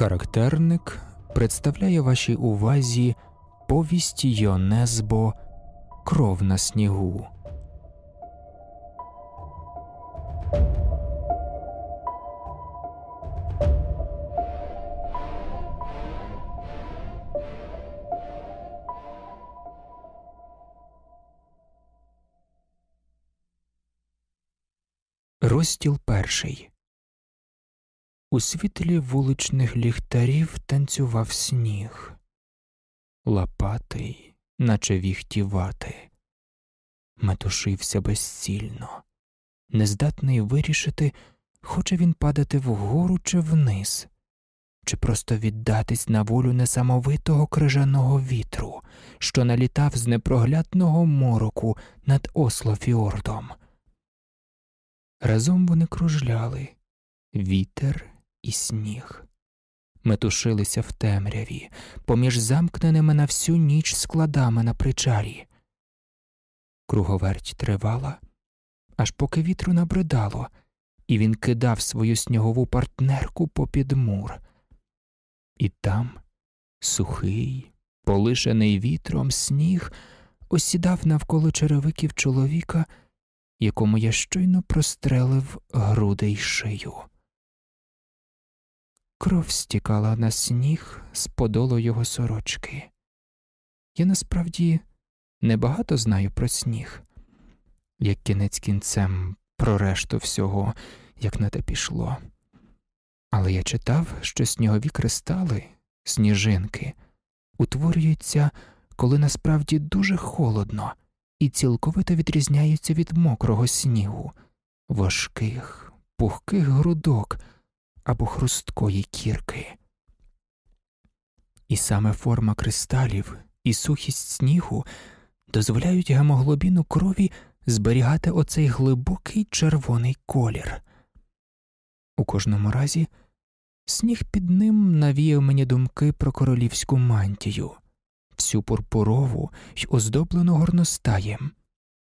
Характерник представляє вашій увазі повість Йонезбо Кров на снігу. Розділ перший у світлі вуличних ліхтарів танцював сніг, лопатий, наче віхтівати, метушився безцільно, нездатний вирішити, хоче він падати вгору чи вниз, чи просто віддатись на волю несамовитого крижаного вітру, що налітав з непроглядного мороку над Ослофіордом. Разом вони кружляли. Вітер і сніг. Метушилися в темряві, поміж замкненими на всю ніч складами на причалі. Круговерть тривала, аж поки вітру набридало, і він кидав свою снігову партнерку попід мур. І там сухий, полишений вітром сніг осідав навколо черевиків чоловіка, якому я щойно прострелив груди й шию. Кров стікала на сніг з подолу його сорочки. Я насправді небагато знаю про сніг, як кінець кінцем про решту всього, як на те пішло. Але я читав, що снігові кристали, сніжинки, утворюються, коли насправді дуже холодно і цілковито відрізняються від мокрого снігу, важких, пухких грудок або хрусткої кірки. І саме форма кристалів і сухість снігу дозволяють гемоглобіну крові зберігати оцей глибокий червоний колір. У кожному разі сніг під ним навіяв мені думки про королівську мантію, всю пурпурову й оздоблену горностаєм,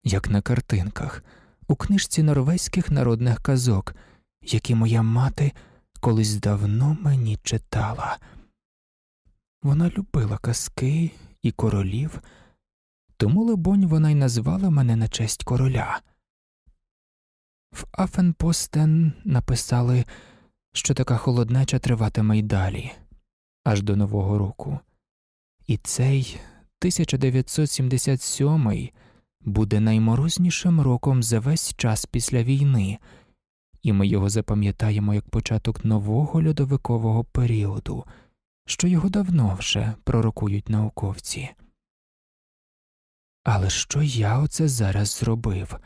як на картинках, у книжці норвезьких народних казок, які моя мати колись давно мені читала. Вона любила казки і королів, тому, либонь, вона й назвала мене на честь короля. В Афенпостен написали, що така холоднеча триватиме й далі, аж до Нового року, і цей 1977 буде найморознішим роком за весь час після війни і ми його запам'ятаємо як початок нового льодовикового періоду, що його давно вже пророкують науковці. Але що я оце зараз зробив?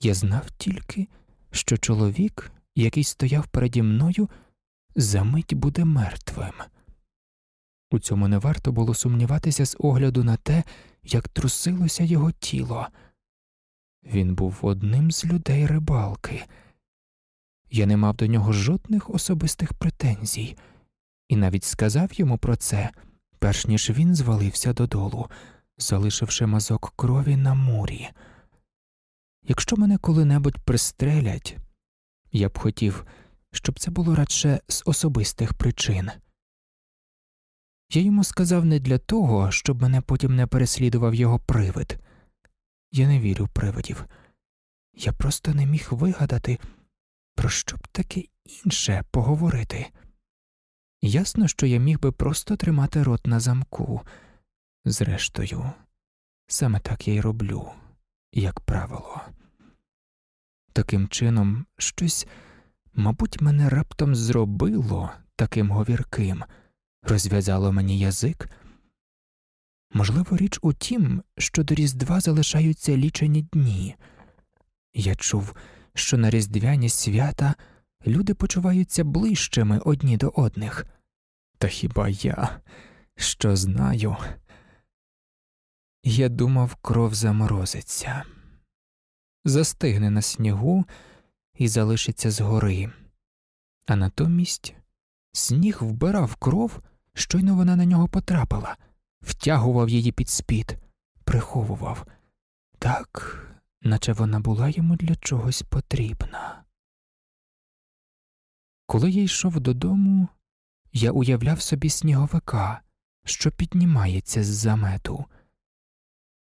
Я знав тільки, що чоловік, який стояв переді мною, за мить буде мертвим. У цьому не варто було сумніватися з огляду на те, як трусилося його тіло. Він був одним з людей рибалки. Я не мав до нього жодних особистих претензій, і навіть сказав йому про це, перш ніж він звалився додолу, залишивши мазок крові на мурі. Якщо мене коли-небудь пристрелять, я б хотів, щоб це було радше з особистих причин. Я йому сказав не для того, щоб мене потім не переслідував його привид. Я не вірю в привидів. Я просто не міг вигадати, про що б таке інше поговорити. Ясно, що я міг би просто тримати рот на замку. Зрештою, саме так я й роблю, як правило. Таким чином, щось, мабуть, мене раптом зробило таким говірким, розв'язало мені язик. Можливо, річ у тім, що до Різдва залишаються лічені дні. Я чув, що на різдвяні свята люди почуваються ближчими одні до одних. Та хіба я що знаю? Я думав, кров заморозиться, застигне на снігу і залишиться згори, а натомість сніг вбирав кров, щойно вона на нього потрапила втягував її під спід, приховував так, наче вона була йому для чогось потрібна. Коли я йшов додому, я уявляв собі сніговика, що піднімається з замету,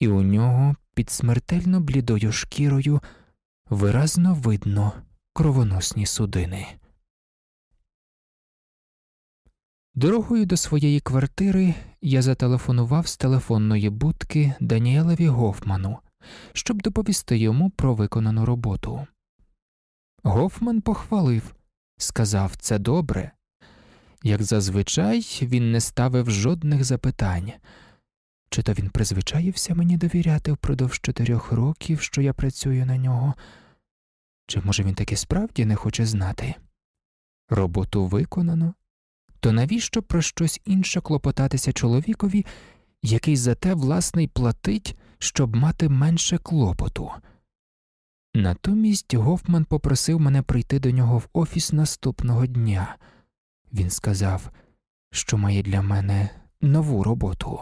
і у нього під смертельно блідою шкірою виразно видно кровоносні судини. Дорогою до своєї квартири я зателефонував з телефонної будки Даніелеві Гофману, щоб доповісти йому про виконану роботу. Гофман похвалив, сказав це добре. Як зазвичай, він не ставив жодних запитань. Чи то він призвичаївся мені довіряти впродовж чотирьох років, що я працюю на нього, чи може він таки справді не хоче знати? Роботу виконано, то навіщо про щось інше клопотатися чоловікові, який за те власний платить, щоб мати менше клопоту? Натомість Гофман попросив мене прийти до нього в офіс наступного дня. Він сказав, що має для мене нову роботу.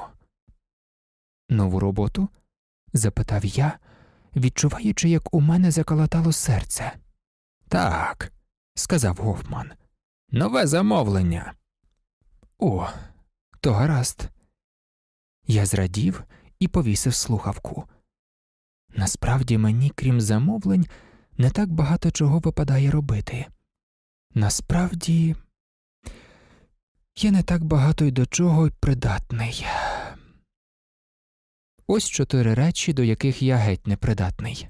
Нову роботу? запитав я, відчуваючи, як у мене заколотало серце. Так, сказав Гофман, нове замовлення. О, то гаразд. Я зрадів і повісив слухавку. Насправді мені, крім замовлень, не так багато чого випадає робити. Насправді, я не так багато й до чого й придатний. Ось чотири речі, до яких я геть непридатний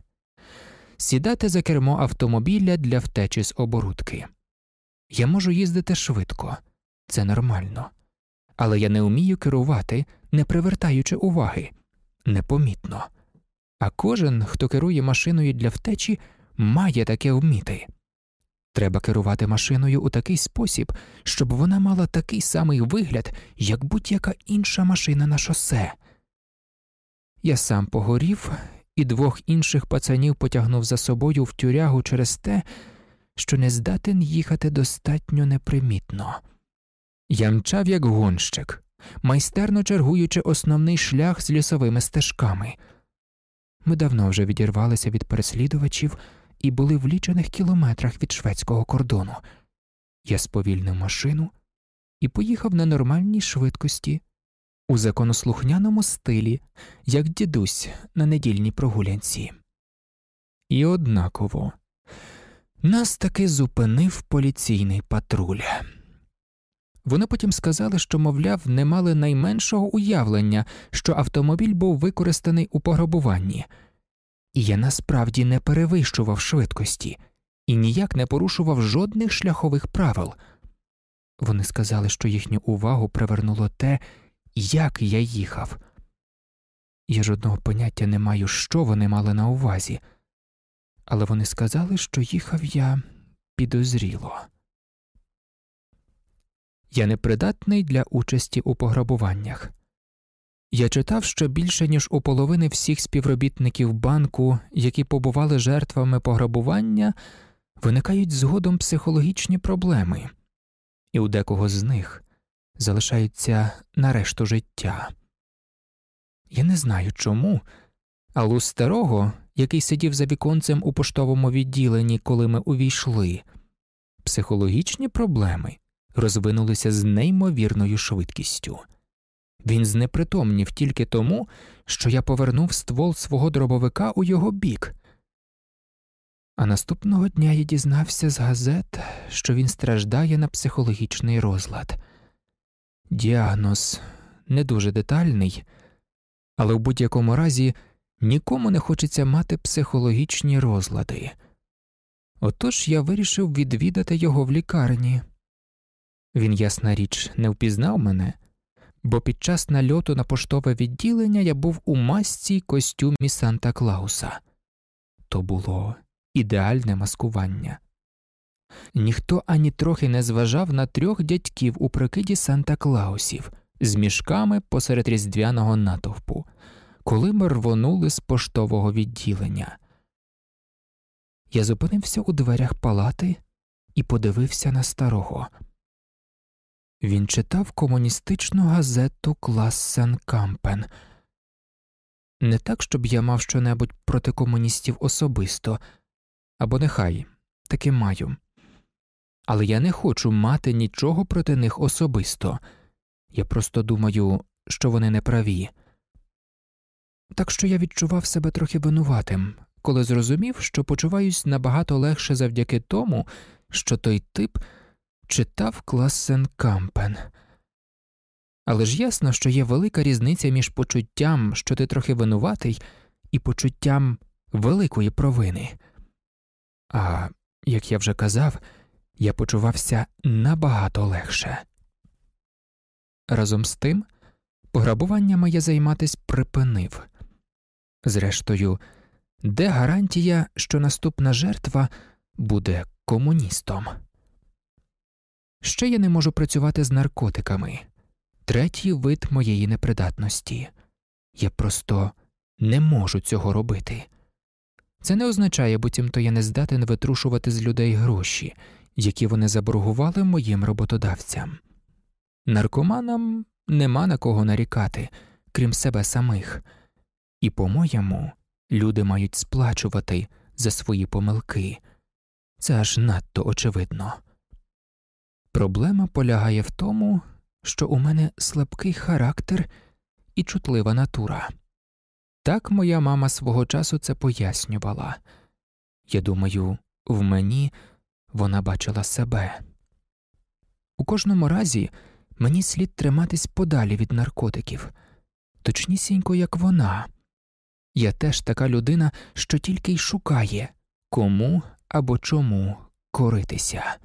сідати за кермо автомобіля для втечі з оборудки. Я можу їздити швидко, це нормально, але я не вмію керувати, не привертаючи уваги непомітно. А кожен, хто керує машиною для втечі, має таке вміти. Треба керувати машиною у такий спосіб, щоб вона мала такий самий вигляд, як будь-яка інша машина на шосе. Я сам погорів і двох інших пацанів потягнув за собою в тюрягу через те, що не здатен їхати достатньо непримітно. Я мчав як гонщик, майстерно чергуючи основний шлях з лісовими стежками. Ми давно вже відірвалися від переслідувачів і були в лічених кілометрах від шведського кордону. Я сповільнив машину і поїхав на нормальній швидкості, у законослухняному стилі, як дідусь на недільній прогулянці. І однаково нас таки зупинив поліційний патруль. Вони потім сказали, що, мовляв, не мали найменшого уявлення, що автомобіль був використаний у пограбуванні, і я насправді не перевищував швидкості і ніяк не порушував жодних шляхових правил. Вони сказали, що їхню увагу привернуло те, як я їхав. Я жодного поняття не маю, що вони мали на увазі, але вони сказали, що їхав я підозріло. Я непридатний для участі у пограбуваннях. Я читав, що більше ніж у половини всіх співробітників банку, які побували жертвами пограбування, виникають згодом психологічні проблеми, і у декого з них залишаються на решту життя. Я не знаю чому, але у старого, який сидів за віконцем у поштовому відділенні, коли ми увійшли, психологічні проблеми розвинулися з неймовірною швидкістю. Він знепритомнів тільки тому, що я повернув ствол свого дробовика у його бік. А наступного дня я дізнався з газет, що він страждає на психологічний розлад. Діагноз не дуже детальний, але в будь-якому разі нікому не хочеться мати психологічні розлади. Отож я вирішив відвідати його в лікарні. Він, ясна річ, не впізнав мене, бо під час нальоту на поштове відділення я був у масці й костюмі Санта Клауса. То було ідеальне маскування. Ніхто ані трохи не зважав на трьох дядьків у прикиді Санта Клаусів з мішками посеред різдвяного натовпу, коли ми рвонули з поштового відділення. Я зупинився у дверях палати і подивився на старого. Він читав комуністичну газету Классен Кампен. Не так, щоб я мав щонебудь проти комуністів особисто, або нехай таки маю. але я не хочу мати нічого проти них особисто. Я просто думаю, що вони не праві. Так що я відчував себе трохи винуватим, коли зрозумів, що почуваюсь набагато легше завдяки тому, що той тип читав Классен Кампен. Але ж ясно, що є велика різниця між почуттям, що ти трохи винуватий, і почуттям великої провини. А як я вже казав, я почувався набагато легше. Разом з тим, пограбуваннями я займатись припинив. Зрештою, де гарантія, що наступна жертва буде комуністом? Ще я не можу працювати з наркотиками, третій вид моєї непридатності. Я просто не можу цього робити. Це не означає, буцімто я не здатен витрушувати з людей гроші, які вони заборгували моїм роботодавцям. Наркоманам нема на кого нарікати, крім себе самих, і, по-моєму, люди мають сплачувати за свої помилки. Це аж надто очевидно. Проблема полягає в тому, що у мене слабкий характер і чутлива натура. Так моя мама свого часу це пояснювала. Я думаю, в мені вона бачила себе. У кожному разі мені слід триматись подалі від наркотиків, точнісінько, як вона. Я теж така людина, що тільки й шукає, кому або чому коритися.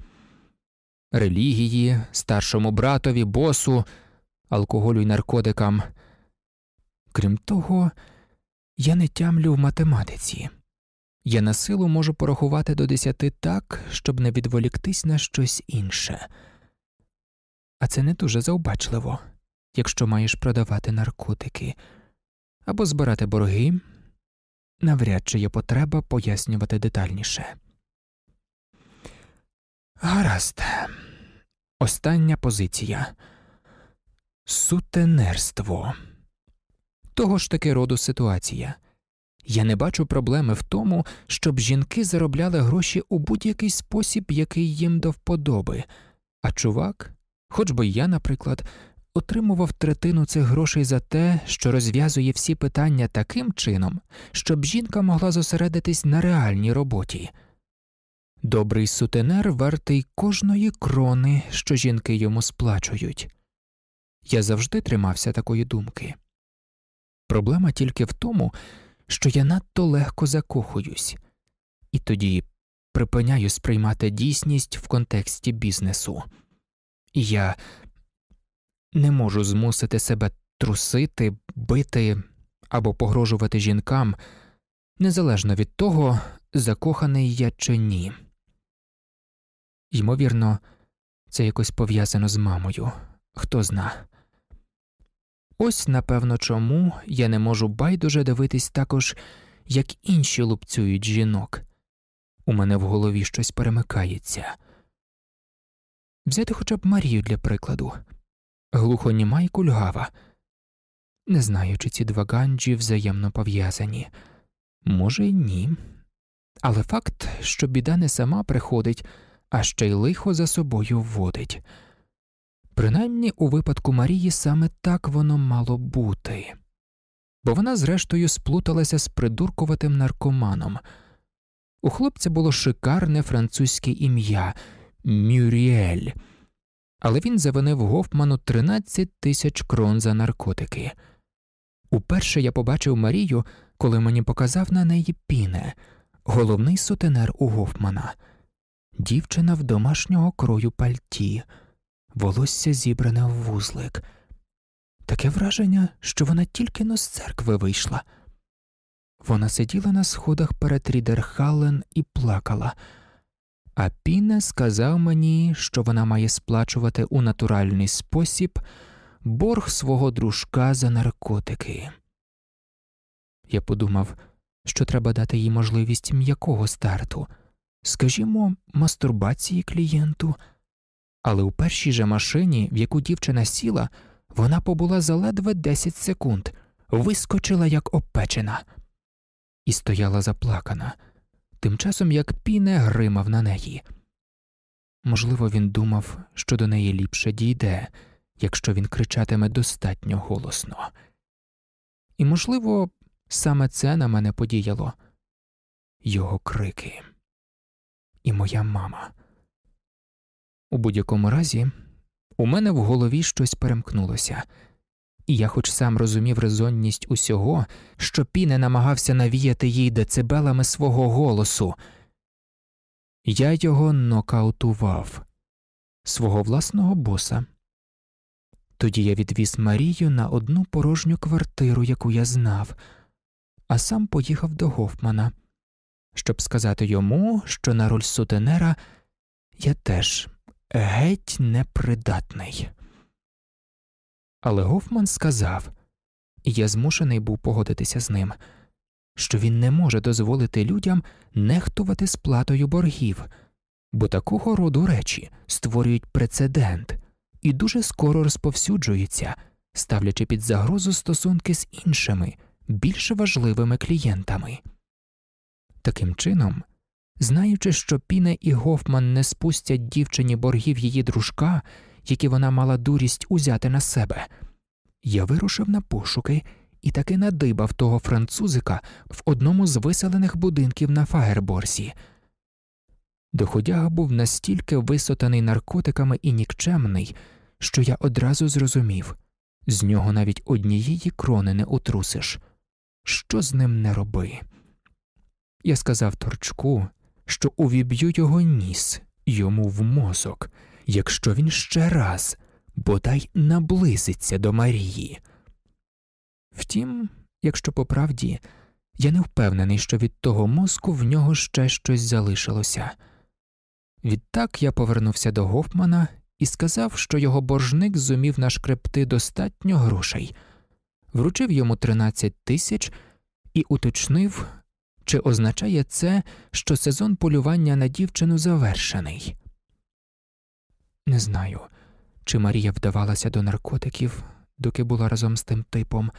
Релігії, старшому братові, босу, алкоголю й наркотикам. Крім того, я не тямлю в математиці. Я на силу можу порахувати до десяти так, щоб не відволіктись на щось інше. А це не дуже заобачливо, якщо маєш продавати наркотики або збирати борги, навряд чи є потреба пояснювати детальніше. Гаразд, остання позиція сутенерство. Того ж таки роду ситуація. Я не бачу проблеми в тому, щоб жінки заробляли гроші у будь-який спосіб, який їм до вподоби, а чувак, хоч би я, наприклад, отримував третину цих грошей за те, що розв'язує всі питання таким чином, щоб жінка могла зосередитись на реальній роботі. Добрий сутенер вартий кожної крони, що жінки йому сплачують. Я завжди тримався такої думки. Проблема тільки в тому, що я надто легко закохуюсь, і тоді припиняю сприймати дійсність в контексті бізнесу. Я не можу змусити себе трусити, бити або погрожувати жінкам, незалежно від того, закоханий я чи ні. Ймовірно, це якось пов'язано з мамою, хто зна. Ось напевно чому я не можу байдуже дивитись також, як інші лупцюють жінок. У мене в голові щось перемикається. Взяти хоча б Марію для прикладу глухоніма й кульгава. Не знаю, чи ці два ганджі взаємно пов'язані. Може, ні. Але факт, що біда не сама приходить, а ще й лихо за собою вводить. Принаймні у випадку Марії саме так воно мало бути, бо вона, зрештою, сплуталася з придуркуватим наркоманом. У хлопця було шикарне французьке ім'я Мюріель, але він завинив Гофману 13 тисяч крон за наркотики. Уперше я побачив Марію, коли мені показав на неї піне, головний сутенер у Гофмана, дівчина в домашнього крою пальті волосся зібране в вузлик. Таке враження, що вона тільки но з церкви вийшла. Вона сиділа на сходах перед Рідерхален і плакала, а Піне сказав мені, що вона має сплачувати у натуральний спосіб борг свого дружка за наркотики. Я подумав, що треба дати їй можливість м'якого старту, скажімо, мастурбації клієнту але у першій же машині, в яку дівчина сіла, вона побула за ледве 10 секунд, вискочила як опечена, і стояла заплакана, тим часом як піне гримав на неї. можливо, він думав, що до неї ліпше дійде, якщо він кричатиме достатньо голосно. І, можливо, саме це на мене подіяло його крики. І моя мама. У будь-якому разі, у мене в голові щось перемкнулося, і я хоч сам розумів резонність усього, що Піне намагався навіяти їй децибелами свого голосу. Я його нокаутував, свого власного боса. Тоді я відвіз Марію на одну порожню квартиру, яку я знав, а сам поїхав до Гофмана, щоб сказати йому, що на роль сутенера я теж геть непридатний. Але Гофман сказав, і я змушений був погодитися з ним, що він не може дозволити людям нехтувати сплатою боргів, бо такого роду речі створюють прецедент і дуже скоро розповсюджуються, ставлячи під загрозу стосунки з іншими, більш важливими клієнтами. Таким чином, знаючи, що Піне і Гофман не спустять дівчині боргів її дружка, які вона мала дурість узяти на себе, я вирушив на пошуки і таки надибав того французика в одному з виселених будинків на Фаєрборсі. Доходяга був настільки висотаний наркотиками і нікчемний, що я одразу зрозумів з нього навіть однієї крони не утрусиш. Що з ним не роби. Я сказав торчку, що увіб'ю його ніс йому в мозок, якщо він ще раз бодай наблизиться до Марії. Втім, якщо по правді, я не впевнений, що від того мозку в нього ще щось залишилося. Відтак я повернувся до Гофмана і сказав, що його боржник зумів нашкребти достатньо грошей, вручив йому 13 тисяч і уточнив, чи означає це, що сезон полювання на дівчину завершений. Не знаю, чи Марія вдавалася до наркотиків, доки була разом з тим типом,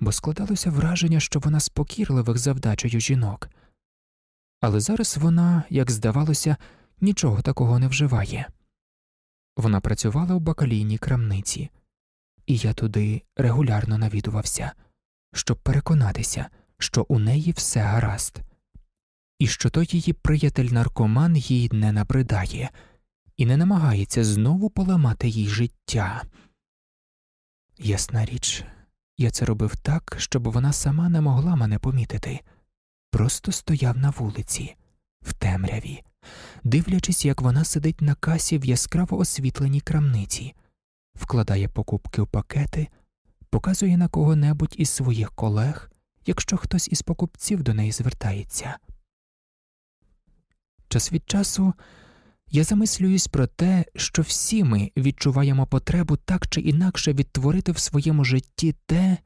бо складалося враження, що вона спокірливих завдачею жінок, але зараз вона, як здавалося, нічого такого не вживає. Вона працювала в бакалійній крамниці, і я туди регулярно навідувався, щоб переконатися, що у неї все гаразд, і що той її приятель наркоман їй не набридає і не намагається знову поламати їй життя. Ясна річ, я це робив так, щоб вона сама не могла мене помітити, просто стояв на вулиці, в темряві, дивлячись, як вона сидить на касі в яскраво освітленій крамниці, вкладає покупки в пакети, показує на кого небудь із своїх колег, якщо хтось із покупців до неї звертається. Час від часу я замислююсь про те, що всі ми відчуваємо потребу так чи інакше відтворити в своєму житті те,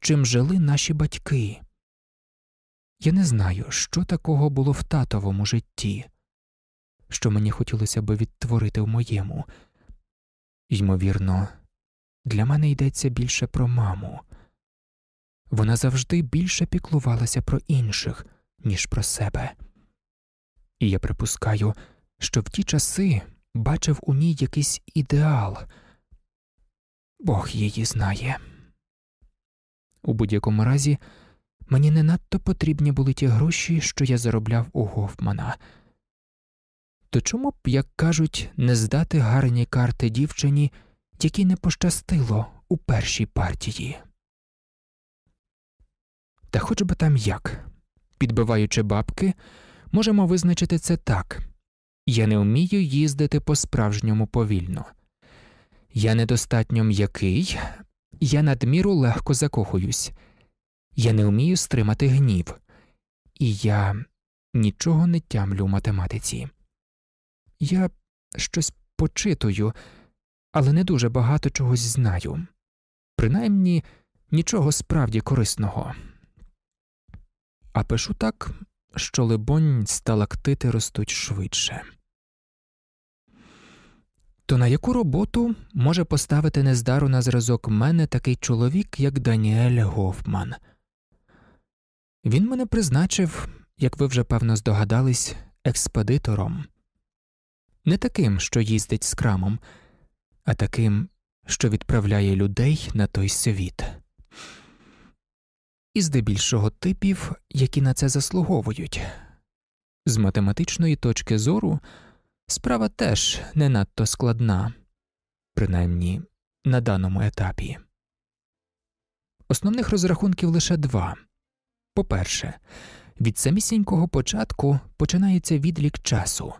чим жили наші батьки. Я не знаю, що такого було в татовому житті, що мені хотілося би відтворити в моєму. Ймовірно, для мене йдеться більше про маму. Вона завжди більше піклувалася про інших, ніж про себе. І я припускаю, що в ті часи бачив у ній якийсь ідеал, Бог її знає. У будь-якому разі мені не надто потрібні були ті гроші, що я заробляв у Гофмана. То чому б, як кажуть, не здати гарні карти дівчині, якій не пощастило у першій партії? Та хоч би там як, підбиваючи бабки, можемо визначити це так я не вмію їздити по справжньому повільно. Я недостатньо м'який, я надміру легко закохуюсь, я не вмію стримати гнів, і я нічого не тямлю в математиці. Я щось почитую, але не дуже багато чогось знаю, принаймні нічого справді корисного. А пишу так, що, либонь, сталактити ростуть швидше. То на яку роботу може поставити нездару на зразок мене такий чоловік, як Даніель Гофман? Він мене призначив, як ви вже певно здогадались, експедитором. не таким, що їздить з крамом, а таким, що відправляє людей на той світ, і здебільшого типів, які на це заслуговують. З математичної точки зору справа теж не надто складна, принаймні на даному етапі. Основних розрахунків лише два по перше, від самісінького початку починається відлік часу,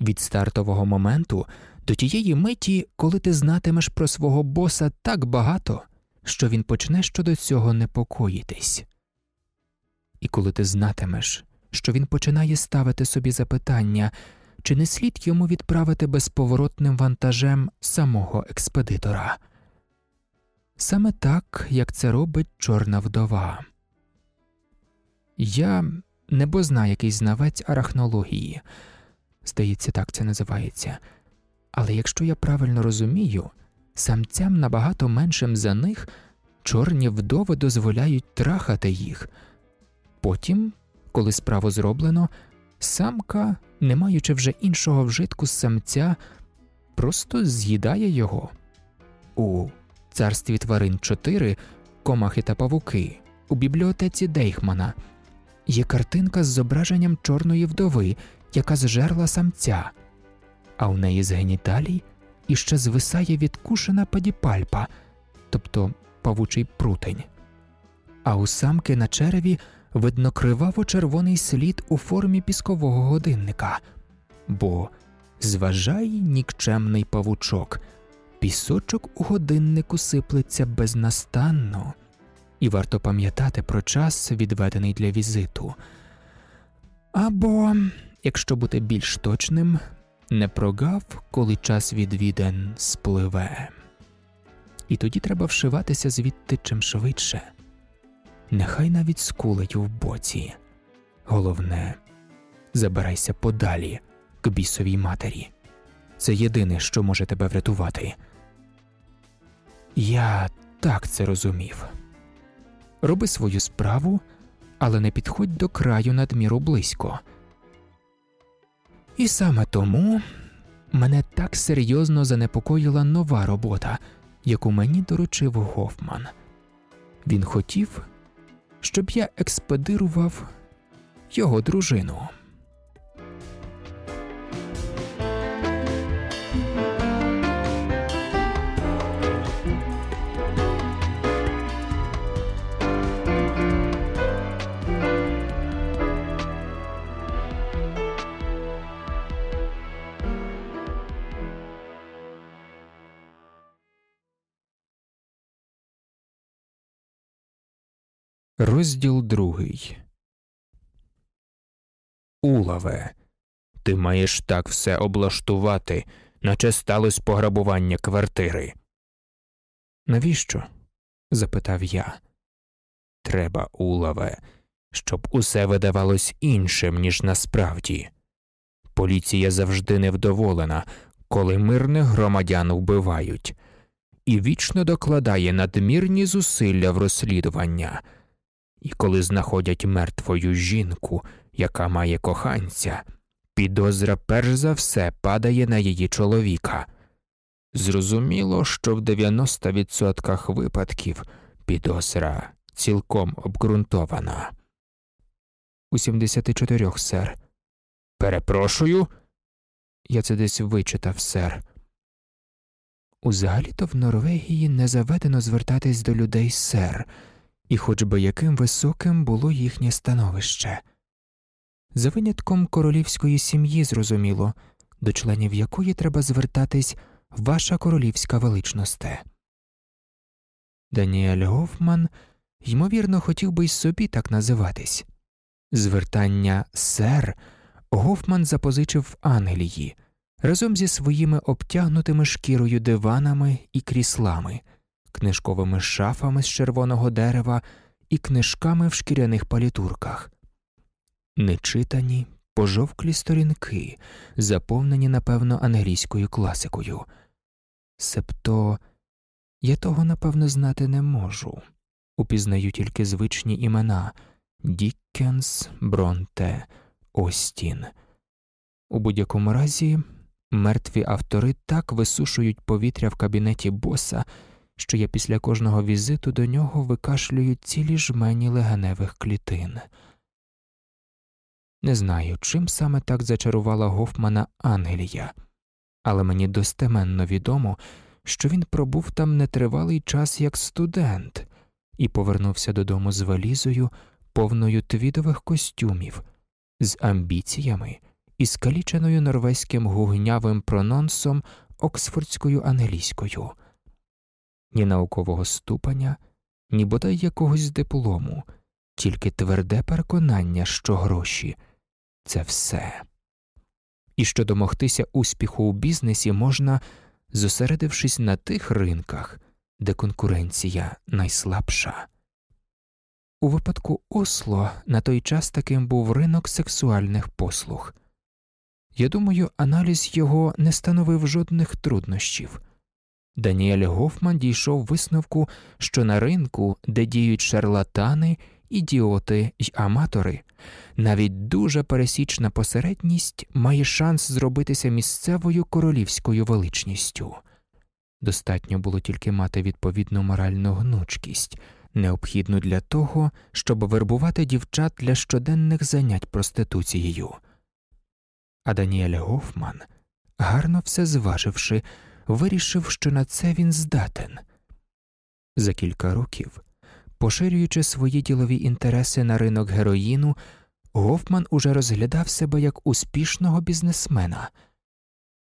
від стартового моменту до тієї миті, коли ти знатимеш про свого боса так багато, що він почне щодо цього непокоїтись, і коли ти знатимеш, що він починає ставити собі запитання, чи не слід йому відправити безповоротним вантажем самого експедитора. Саме так, як це робить чорна вдова. Я небозна якийсь знавець арахнології, здається, так це називається, але якщо я правильно розумію, самцям набагато меншим за них чорні вдови дозволяють трахати їх. Потім, коли справу зроблено, самка, не маючи вже іншого вжитку з самця, просто з'їдає його. У царстві тварин 4 комахи та павуки у бібліотеці Дейхмана є картинка з зображенням чорної вдови, яка зжерла самця, а у неї з геніталій іще звисає відкушена падіпальпа, тобто павучий прутень. А у самки на череві видно криваво червоний слід у формі піскового годинника, бо зважай нікчемний павучок, пісочок у годиннику сиплеться безнастанно і варто пам'ятати про час, відведений для візиту. Або, якщо бути більш точним, не прогав, коли час відвіден спливе. І тоді треба вшиватися звідти чим швидше. Нехай навіть скулить в боці. Головне, забирайся подалі к бісовій матері. Це єдине, що може тебе врятувати. Я так це розумів роби свою справу, але не підходь до краю надміру близько. І саме тому мене так серйозно занепокоїла нова робота, яку мені доручив Гофман. Він хотів, щоб я експедирував його дружину. Розділ другий. Улаве. Ти маєш так все облаштувати, наче сталося пограбування квартири. Навіщо? запитав я. Треба, улаве, щоб усе видавалось іншим, ніж насправді. Поліція завжди невдоволена, коли мирних громадян вбивають, і вічно докладає надмірні зусилля в розслідування і коли знаходять мертвою жінку, яка має коханця, підозра перш за все падає на її чоловіка. Зрозуміло, що в 90% випадків підозра цілком обґрунтована. У 74, сер. Перепрошую. Я це десь вичитав, сер. Узагалі то в Норвегії не заведено звертатись до людей, сер і хоч би яким високим було їхнє становище. За винятком королівської сім'ї, зрозуміло, до членів якої треба звертатись ваша королівська величносте. Даніель Гофман, ймовірно, хотів би й собі так називатись. Звертання сер Гофман запозичив в Англії разом зі своїми обтягнутими шкірою диванами і кріслами книжковими шафами з червоного дерева і книжками в шкіряних палітурках, нечитані, пожовклі сторінки, заповнені, напевно, англійською класикою. Себто я того, напевно, знати не можу. Упізнаю тільки звичні імена Діккенс, Бронте, Остін. У будь-якому разі Мертві автори так висушують повітря в кабінеті боса, що я після кожного візиту до нього викашлюю цілі жмені легеневих клітин. Не знаю, чим саме так зачарувала Гофмана Ангелія, але мені достеменно відомо, що він пробув там нетривалий час як студент і повернувся додому з валізою, повною твідових костюмів, з амбіціями і скаліченою норвезьким гугнявим прононсом оксфордською англійською, ні наукового ступеня, ні бодай якогось диплому, тільки тверде переконання, що гроші це все. І що домогтися успіху у бізнесі можна, зосередившись на тих ринках, де конкуренція найслабша. У випадку Осло на той час таким був ринок сексуальних послуг. Я думаю, аналіз його не становив жодних труднощів. Даніель Гофман дійшов висновку, що на ринку, де діють шарлатани, ідіоти й аматори, навіть дуже пересічна посередність має шанс зробитися місцевою королівською величністю. Достатньо було тільки мати відповідну моральну гнучкість, необхідну для того, щоб вербувати дівчат для щоденних занять проституцією. А Даніель Гофман, гарно все зваживши, вирішив, що на це він здатен. За кілька років, поширюючи свої ділові інтереси на ринок героїну, Гофман уже розглядав себе як успішного бізнесмена.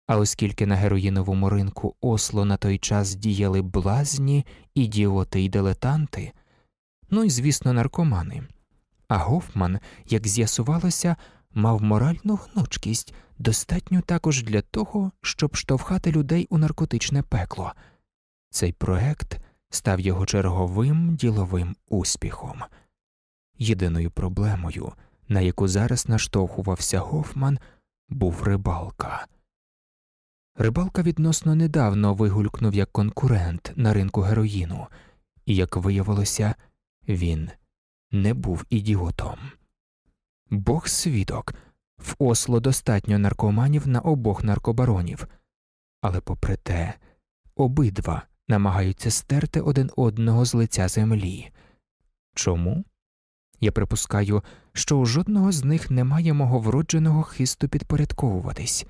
А оскільки на героїновому ринку Осло на той час діяли блазні, ідіоти й дилетанти, ну і, звісно, наркомани, а Гофман, як з'ясувалося, мав моральну гнучкість, достатню також для того, щоб штовхати людей у наркотичне пекло. Цей проект став його черговим діловим успіхом. Єдиною проблемою, на яку зараз наштовхувався Гофман, був рибалка. Рибалка відносно недавно вигулькнув як конкурент на ринку героїну, і, як виявилося, він не був ідіотом. Бог свідок, в Осло достатньо наркоманів на обох наркобаронів, але, попри те, обидва намагаються стерти один одного з лиця землі. Чому? Я припускаю, що у жодного з них немає мого вродженого хисту підпорядковуватись,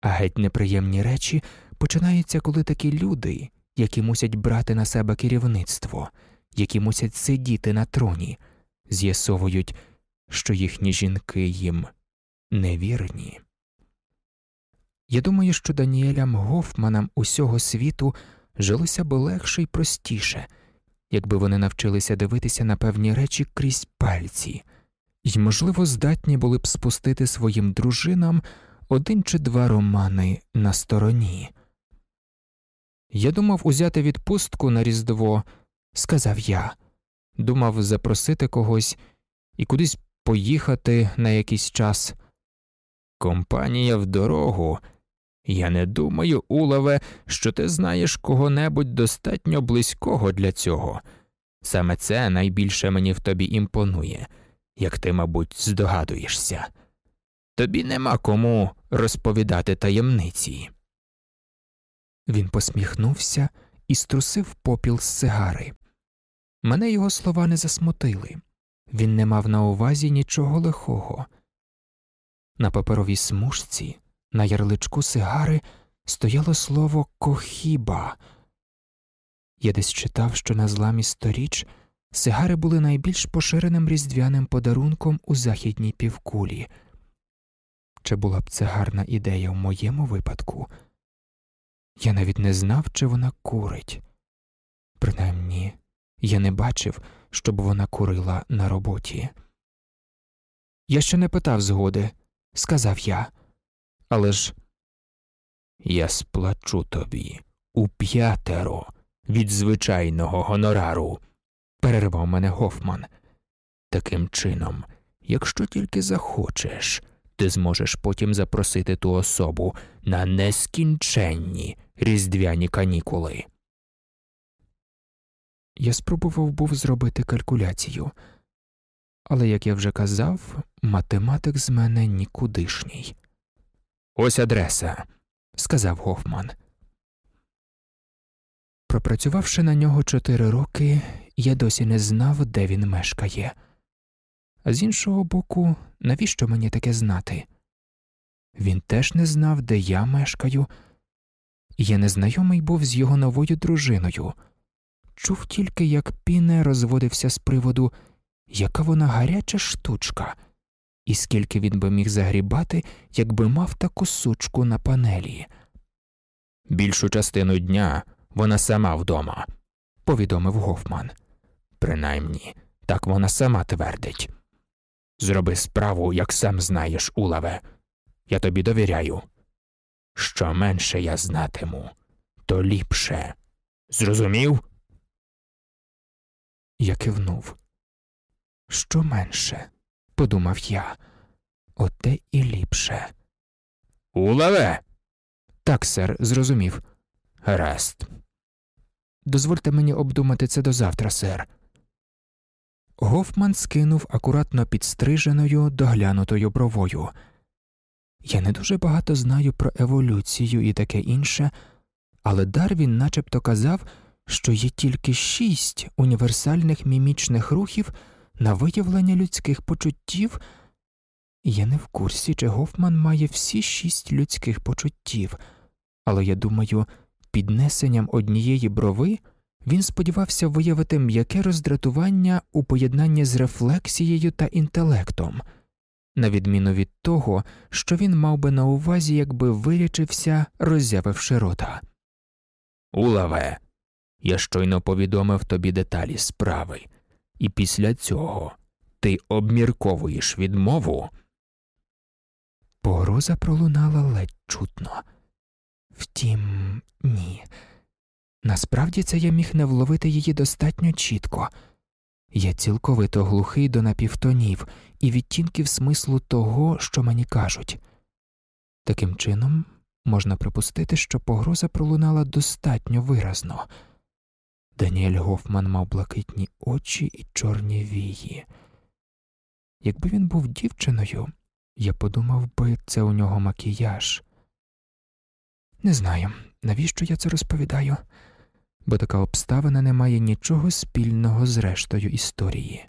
а геть неприємні речі починаються, коли такі люди, які мусять брати на себе керівництво, які мусять сидіти на троні, з'ясовують, що їхні жінки їм невірні. Я думаю, що Даніелям Гофманам усього світу жилося б легше й простіше, якби вони навчилися дивитися на певні речі крізь пальці, і, можливо, здатні були б спустити своїм дружинам один чи два романи на стороні. Я думав узяти відпустку на Різдво, сказав я, думав запросити когось і кудись поїхати на якийсь час. Компанія в дорогу. Я не думаю, Улаве, що ти знаєш кого-небудь достатньо близького для цього. Саме це найбільше мені в тобі імпонує, як ти, мабуть, здогадуєшся. Тобі нема кому розповідати таємниці. Він посміхнувся і струсив попіл з сигари. Мене його слова не засмутили. Він не мав на увазі нічого лихого. На паперовій смужці, на ярличку сигари стояло слово кохіба. Я десь читав, що на зламі сторіч сигари були найбільш поширеним різдвяним подарунком у західній півкулі. Чи була б це гарна ідея в моєму випадку? Я навіть не знав, чи вона курить. Принаймні, я не бачив, щоб вона курила на роботі. Я ще не питав згоди, сказав я, але ж я сплачу тобі у п'ятеро від звичайного гонорару, перервав мене Гофман. Таким чином, якщо тільки захочеш, ти зможеш потім запросити ту особу на нескінченні різдвяні канікули. Я спробував був зробити калькуляцію, але, як я вже казав, математик з мене нікудишній. Ось адреса, сказав Гофман. Пропрацювавши на нього чотири роки, я досі не знав, де він мешкає. А з іншого боку, навіщо мені таке знати? Він теж не знав, де я мешкаю, я незнайомий був з його новою дружиною, чув тільки, як Піне розводився з приводу, яка вона гаряча штучка, і скільки він би міг загрібати, якби мав таку сучку на панелі. Більшу частину дня вона сама вдома, повідомив Гофман. Принаймні, так вона сама твердить. Зроби справу, як сам знаєш, Улаве. Я тобі довіряю. Що менше я знатиму, то ліпше. Зрозумів? Я кивнув. Що менше, подумав я, оте і ліпше. Улаве. Так, сер, зрозумів. Гаразд. Дозвольте мені обдумати це до завтра, сер. Гофман скинув акуратно підстриженою, доглянутою бровою. Я не дуже багато знаю про еволюцію і таке інше, але Дарвін начебто казав, що є тільки шість універсальних мімічних рухів на виявлення людських почуттів. Я не в курсі, чи Гофман має всі шість людських почуттів, але я думаю, піднесенням однієї брови він сподівався виявити м'яке роздратування у поєднанні з рефлексією та інтелектом на відміну від того, що він мав би на увазі, якби вирячився, роззявивши рота. Улаве, я щойно повідомив тобі деталі справи, і після цього ти обмірковуєш відмову. Погроза пролунала ледь чутно. Втім, ні. Насправді це я міг не вловити її достатньо чітко. Я цілковито глухий до напівтонів і відтінків смислу того, що мені кажуть. Таким чином, можна припустити, що погроза пролунала достатньо виразно. Даніель Гофман мав блакитні очі і чорні вії. Якби він був дівчиною, я подумав би, це у нього макіяж. Не знаю, навіщо я це розповідаю бо така обставина не має нічого спільного з рештою історії.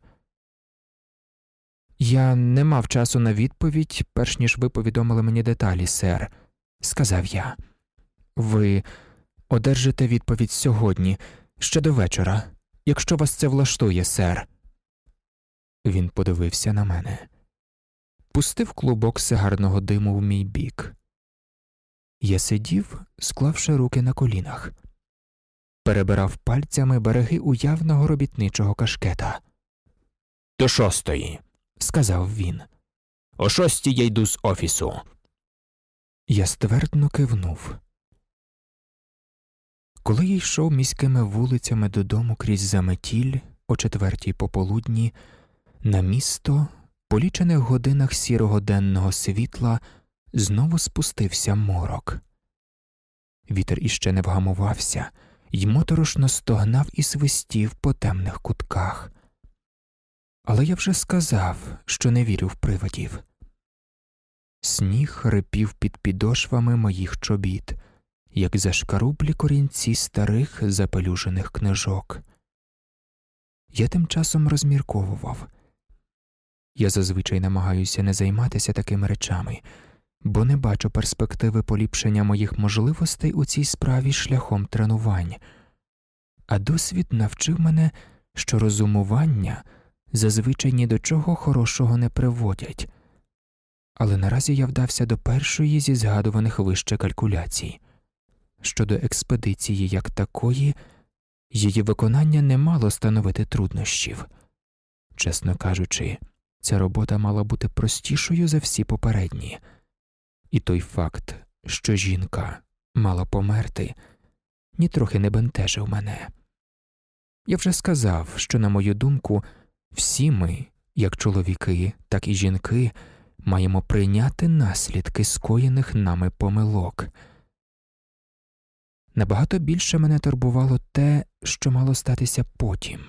Я не мав часу на відповідь, перш ніж ви повідомили мені деталі, сер, сказав я. Ви одержите відповідь сьогодні, ще до вечора, якщо вас це влаштує, сер. Він подивився на мене, пустив клубок сигарного диму в мій бік. Я сидів, склавши руки на колінах перебирав пальцями береги уявного робітничого кашкета. До шостої, сказав він. О шостій я йду з офісу. Я ствердно кивнув. Коли я йшов міськими вулицями додому крізь заметіль о четвертій пополудні, на місто, по лічених годинах сірого денного світла, знову спустився морок. Вітер іще не вгамувався й моторошно стогнав і свистів по темних кутках. Але я вже сказав, що не вірю в привидів. Сніг хрипів під підошвами моїх чобіт, як зашкарублі корінці старих запелюжених книжок. Я тим часом розмірковував. Я зазвичай намагаюся не займатися такими речами, бо не бачу перспективи поліпшення моїх можливостей у цій справі шляхом тренувань, а досвід навчив мене, що розумування зазвичай ні до чого хорошого не приводять. Але наразі я вдався до першої зі згадуваних вище калькуляцій. Щодо експедиції як такої, її виконання не мало становити труднощів. Чесно кажучи, ця робота мала бути простішою за всі попередні і той факт, що жінка мала померти, нітрохи не бентежив мене. Я вже сказав, що, на мою думку, всі ми, як чоловіки, так і жінки, маємо прийняти наслідки скоєних нами помилок. Набагато більше мене турбувало те, що мало статися потім,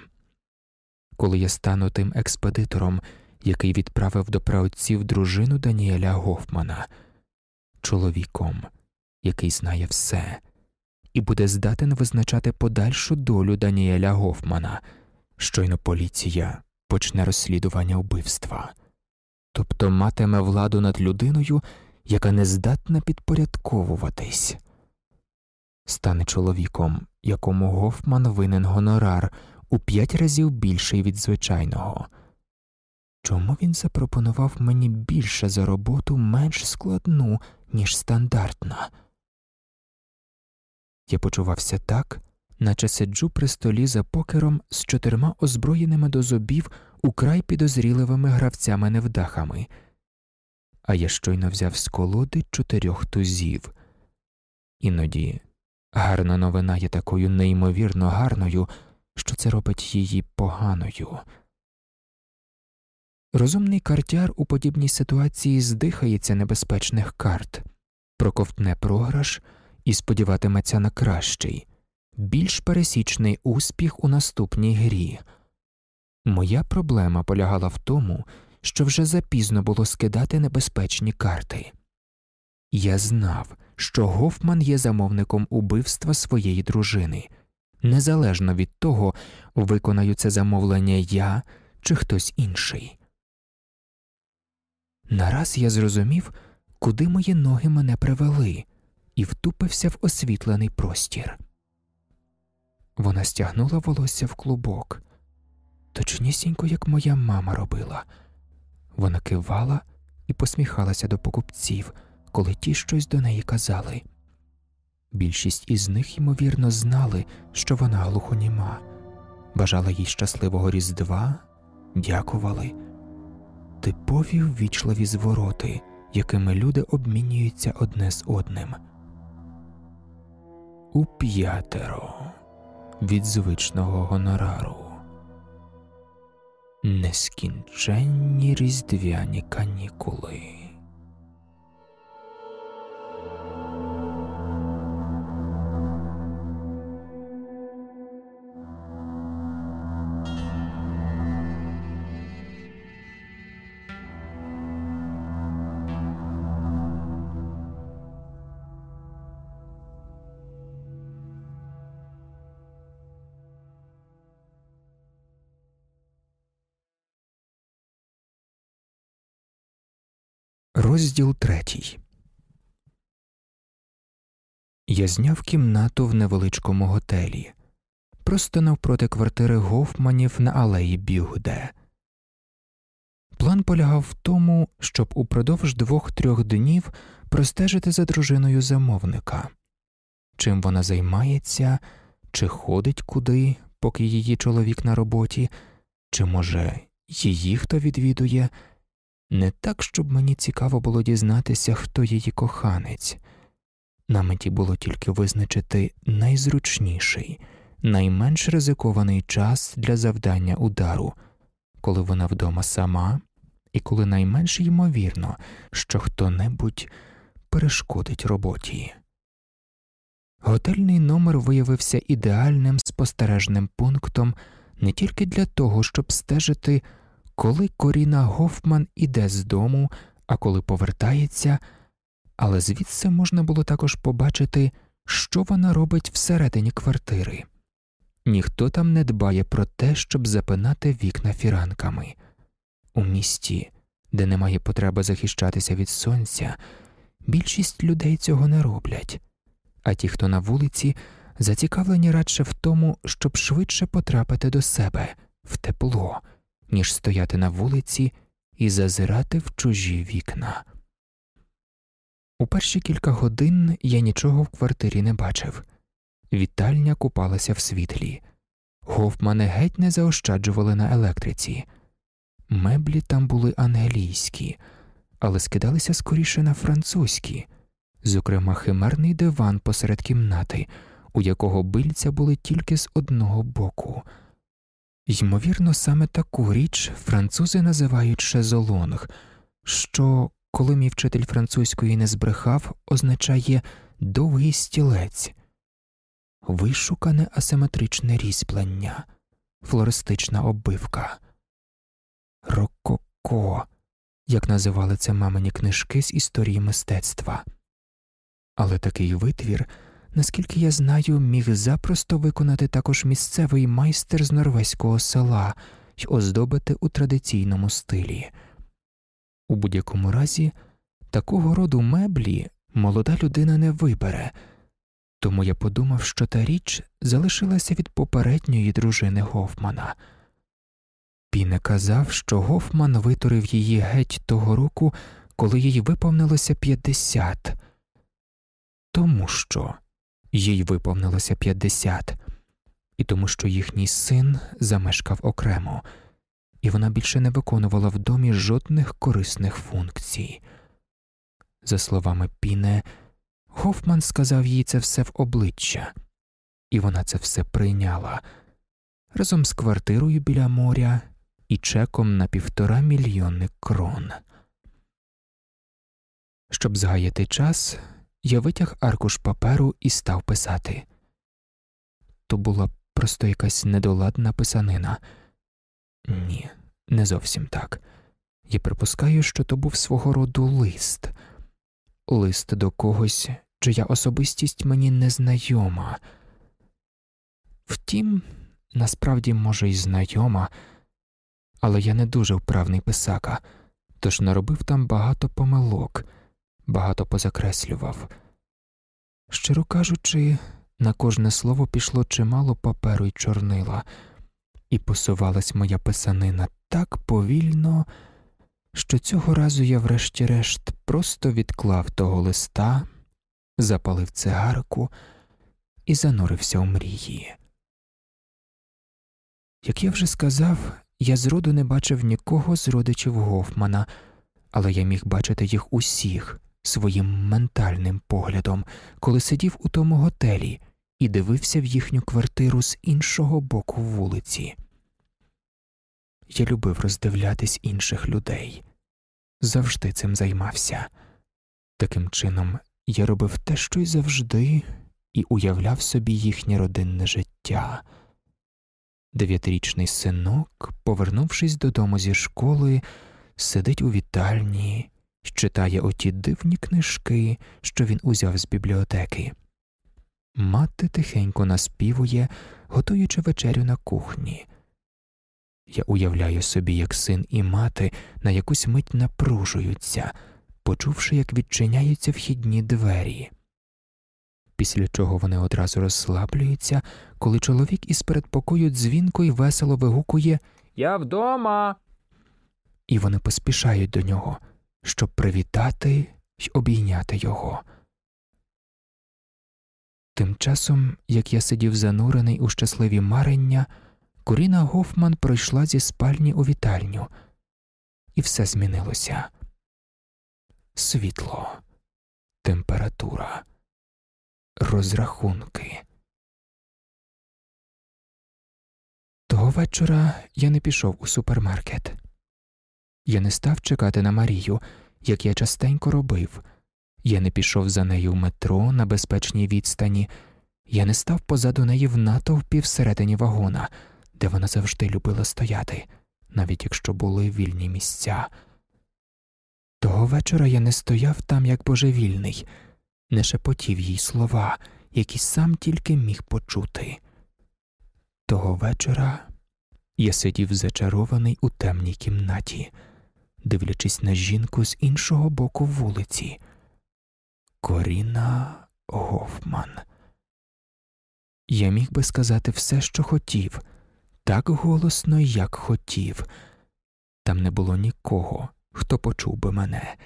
коли я стану тим експедитором, який відправив до праотців дружину Даніеля Гофмана. чоловіком, який знає все, і буде здатен визначати подальшу долю Даніеля Гофмана, щойно поліція почне розслідування вбивства, тобто матиме владу над людиною, яка не здатна підпорядковуватись, стане чоловіком, якому Гофман винен гонорар у п'ять разів більший від звичайного. Чому він запропонував мені більше за роботу менш складну, ніж стандартна? Я почувався так, наче сиджу при столі за покером з чотирма озброєними до зубів украй підозріливими гравцями невдахами, а я щойно взяв з колоди чотирьох тузів. Іноді гарна новина є такою неймовірно гарною, що це робить її поганою. Розумний картяр у подібній ситуації здихається небезпечних карт, проковтне програш і сподіватиметься на кращий, більш пересічний успіх у наступній грі. Моя проблема полягала в тому, що вже запізно було скидати небезпечні карти. Я знав, що Гофман є замовником убивства своєї дружини, незалежно від того, виконаю це замовлення я чи хтось інший. Нараз я зрозумів, куди мої ноги мене привели, і втупився в освітлений простір. Вона стягнула волосся в клубок, точнісінько, як моя мама робила. Вона кивала і посміхалася до покупців, коли ті щось до неї казали. Більшість із них, ймовірно, знали, що вона глухоніма, бажала їй щасливого Різдва, дякували типові ввічливі звороти, якими люди обмінюються одне з одним. У п'ятеро від звичного гонорару. Нескінченні різдвяні канікули. Розділ третій. Я зняв кімнату в невеличкому готелі, просто навпроти квартири Гофманів на алеї Бюгде. План полягав в тому, щоб упродовж двох-трьох днів простежити за дружиною замовника, чим вона займається, чи ходить куди, поки її чоловік на роботі, чи, може, її хто відвідує. Не так, щоб мені цікаво було дізнатися, хто її коханець. На меті було тільки визначити найзручніший, найменш ризикований час для завдання удару, коли вона вдома сама, і коли найменш ймовірно, що хто небудь перешкодить роботі. Готельний номер виявився ідеальним спостережним пунктом не тільки для того, щоб стежити коли Коріна Гофман іде з дому, а коли повертається, але звідси можна було також побачити, що вона робить всередині квартири. Ніхто там не дбає про те, щоб запинати вікна фіранками. У місті, де немає потреби захищатися від сонця, більшість людей цього не роблять, а ті, хто на вулиці, зацікавлені радше в тому, щоб швидше потрапити до себе в тепло ніж стояти на вулиці і зазирати в чужі вікна. У перші кілька годин я нічого в квартирі не бачив. Вітальня купалася в світлі, Гофмани геть не заощаджували на електриці, меблі там були англійські, але скидалися скоріше на французькі, зокрема, химерний диван посеред кімнати, у якого бильця були тільки з одного боку. Ймовірно, саме таку річ французи називають шезолонг, що, коли мій вчитель французької не збрехав, означає довгий стілець, вишукане асиметричне різьблення, флористична оббивка, рококо, як називали це мамині книжки з історії мистецтва, Але такий витвір, наскільки я знаю, міг запросто виконати також місцевий майстер з норвезького села й оздобити у традиційному стилі. У будь-якому разі, такого роду меблі молода людина не вибере, тому я подумав, що та річ залишилася від попередньої дружини Гофмана. Піне казав, що Гофман витурив її геть того року, коли їй виповнилося 50. тому що їй виповнилося 50. і тому, що їхній син замешкав окремо, і вона більше не виконувала в домі жодних корисних функцій. За словами Піне, Гофман сказав їй це все в обличчя, і вона це все прийняла разом з квартирою біля моря і чеком на півтора мільйони крон. Щоб згаяти час, я витяг аркуш паперу і став писати. То була просто якась недоладна писанина. Ні, не зовсім так. Я припускаю, що то був свого роду лист, лист до когось, чия особистість мені незнайома. Втім, насправді, може, й знайома, але я не дуже вправний писака, тож наробив там багато помилок, багато позакреслював. Щиро кажучи, на кожне слово пішло чимало паперу й чорнила, і посувалась моя писанина так повільно, що цього разу я, врешті-решт, просто відклав того листа, запалив цигарку і занурився у мрії. Як я вже сказав, я зроду не бачив нікого з родичів Гофмана, але я міг бачити їх усіх своїм ментальним поглядом, коли сидів у тому готелі і дивився в їхню квартиру з іншого боку вулиці. Я любив роздивлятись інших людей, завжди цим займався. Таким чином, я робив те, що й завжди, і уявляв собі їхнє родинне життя. Дев'ятирічний синок, повернувшись додому зі школи, сидить у вітальні читає оті дивні книжки, що він узяв з бібліотеки. Мати тихенько наспівує, готуючи вечерю на кухні. Я уявляю собі, як син і мати на якусь мить напружуються, почувши, як відчиняються вхідні двері. Після чого вони одразу розслаблюються, коли чоловік із передпокою дзвінко й весело вигукує Я вдома. І вони поспішають до нього, щоб привітати й обійняти його. Тим часом, як я сидів занурений у щасливі марення, Куріна Гофман пройшла зі спальні у вітальню, і все змінилося світло, температура, розрахунки. Того вечора я не пішов у супермаркет. Я не став чекати на Марію, як я частенько робив. Я не пішов за нею в метро на безпечній відстані, я не став позаду неї в натовпі всередині вагона, де вона завжди любила стояти, навіть якщо були вільні місця. Того вечора я не стояв там як божевільний, не шепотів їй слова, які сам тільки міг почути. Того вечора я сидів зачарований у темній кімнаті дивлячись на жінку з іншого боку вулиці. Коріна Гофман. Я міг би сказати все, що хотів, так голосно, як хотів. Там не було нікого, хто почув би мене,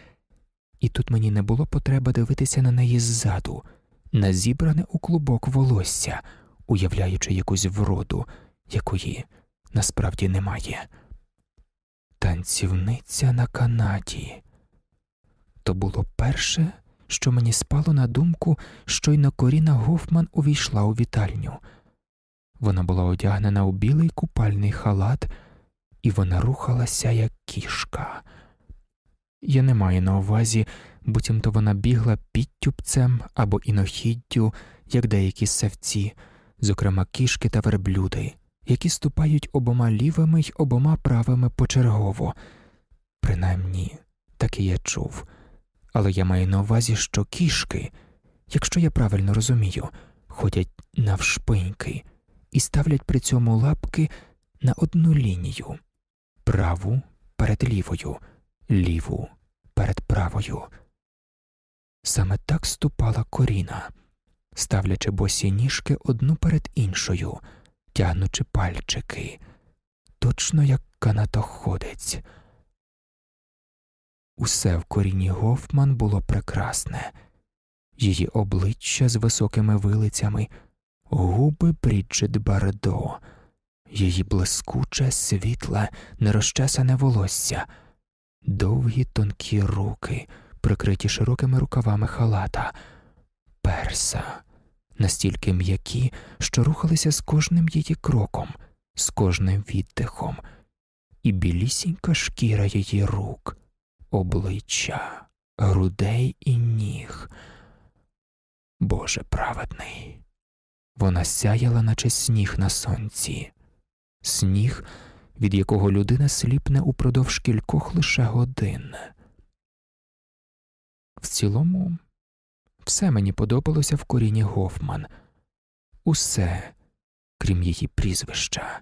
і тут мені не було потреби дивитися на неї ззаду, на зібране у клубок волосся, уявляючи якусь вроду, якої насправді немає. Танцівниця на Канаді. То було перше, що мені спало на думку, щойно Коріна Гофман увійшла у вітальню. Вона була одягнена у білий купальний халат, і вона рухалася, як кішка. Я не маю на увазі, буцімто вона бігла підтюбцем або інохіддю, як деякі савці, зокрема кішки та верблюди які ступають обома лівими й обома правими почергово. Принаймні, таке я чув, але я маю на увазі, що кішки, якщо я правильно розумію, ходять навшпиньки і ставлять при цьому лапки на одну лінію праву перед лівою, ліву перед правою. Саме так ступала коріна, ставлячи босі ніжки одну перед іншою, тягнучи пальчики, точно як канатоходець. Усе в коріні Гофман було прекрасне, її обличчя з високими вилицями, губи Бріджит Бардо, її блискуче, світле, нерозчесане волосся, довгі тонкі руки, прикриті широкими рукавами халата, перса, настільки м'які, що рухалися з кожним її кроком, з кожним віддихом, і білісінька шкіра її рук обличчя, грудей і ніг. Боже праведний. Вона сяяла, наче сніг на сонці, сніг, від якого людина сліпне упродовж кількох лише годин. В цілому, все мені подобалося в коріні Гофман, усе, крім її прізвища.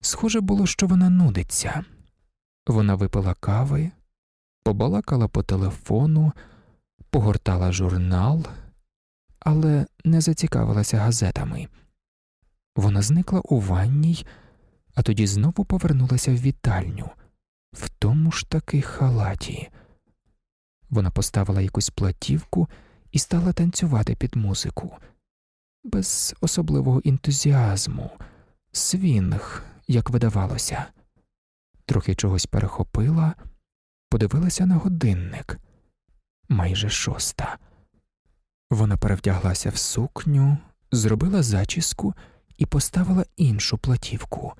Схоже було, що вона нудиться. Вона випила кави, побалакала по телефону, погортала журнал, але не зацікавилася газетами. Вона зникла у ванній, а тоді знову повернулася в вітальню, в тому ж таки халаті. Вона поставила якусь платівку і стала танцювати під музику, без особливого ентузіазму, свінг, як видавалося. Трохи чогось перехопила, подивилася на годинник. Майже шоста. Вона перевдяглася в сукню, зробила зачіску і поставила іншу платівку.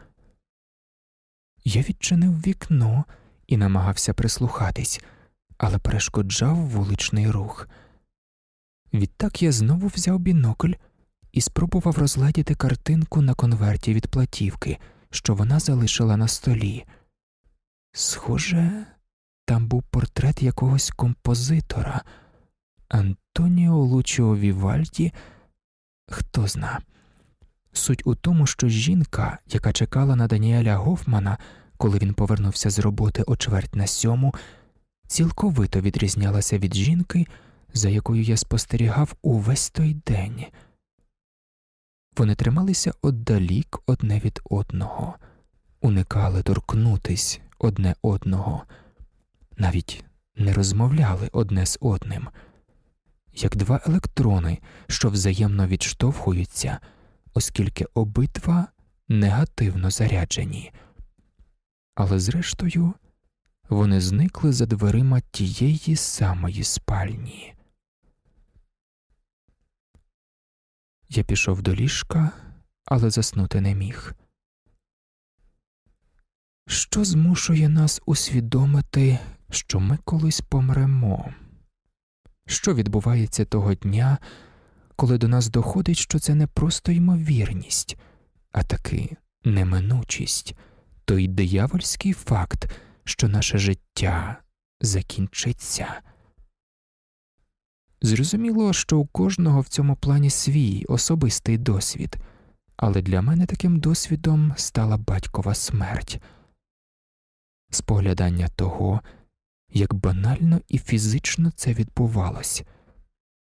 Я відчинив вікно і намагався прислухатись, але перешкоджав вуличний рух. Відтак я знову взяв бінокль і спробував розгледіти картинку на конверті від платівки, що вона залишила на столі. Схоже, там був портрет якогось композитора Антоніо Лучіо Вівальді, хто зна. Суть у тому, що жінка, яка чекала на Даніеля Гофмана, коли він повернувся з роботи о чверть на сьому, цілковито відрізнялася від жінки, за якою я спостерігав увесь той день. Вони трималися отдалік одне від одного, уникали торкнутись одне одного, навіть не розмовляли одне з одним, як два електрони, що взаємно відштовхуються, оскільки обидва негативно заряджені. Але зрештою вони зникли за дверима тієї самої спальні. Я пішов до ліжка, але заснути не міг. Що змушує нас усвідомити, що ми колись помремо, що відбувається того дня, коли до нас доходить, що це не просто ймовірність, а таки неминучість, той диявольський факт, що наше життя закінчиться. Зрозуміло, що у кожного в цьому плані свій особистий досвід, але для мене таким досвідом стала батькова смерть споглядання того, як банально і фізично це відбувалось,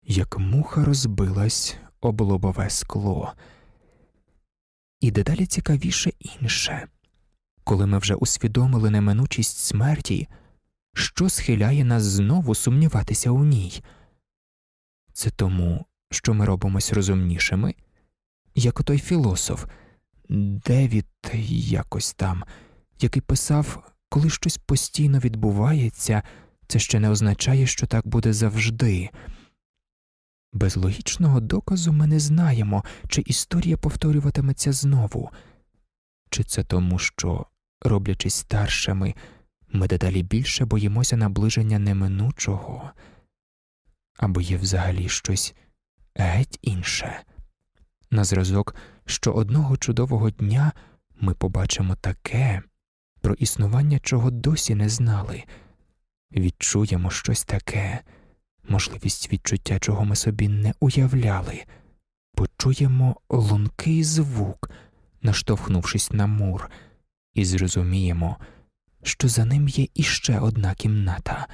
як муха розбилась об лобове скло. І дедалі цікавіше інше, коли ми вже усвідомили неминучість смерті, що схиляє нас знову сумніватися у ній. Це тому, що ми робимось розумнішими, як той філософ Девід якось там, який писав коли щось постійно відбувається, це ще не означає, що так буде завжди. Без логічного доказу ми не знаємо, чи історія повторюватиметься знову, чи це тому, що, роблячись старшими, ми дедалі більше боїмося наближення неминучого, або є взагалі щось геть інше. На зразок, що одного чудового дня ми побачимо таке, про існування чого досі не знали, відчуємо щось таке, можливість відчуття, чого ми собі не уявляли, почуємо лункий звук, наштовхнувшись на мур, і зрозуміємо, що за ним є іще одна кімната,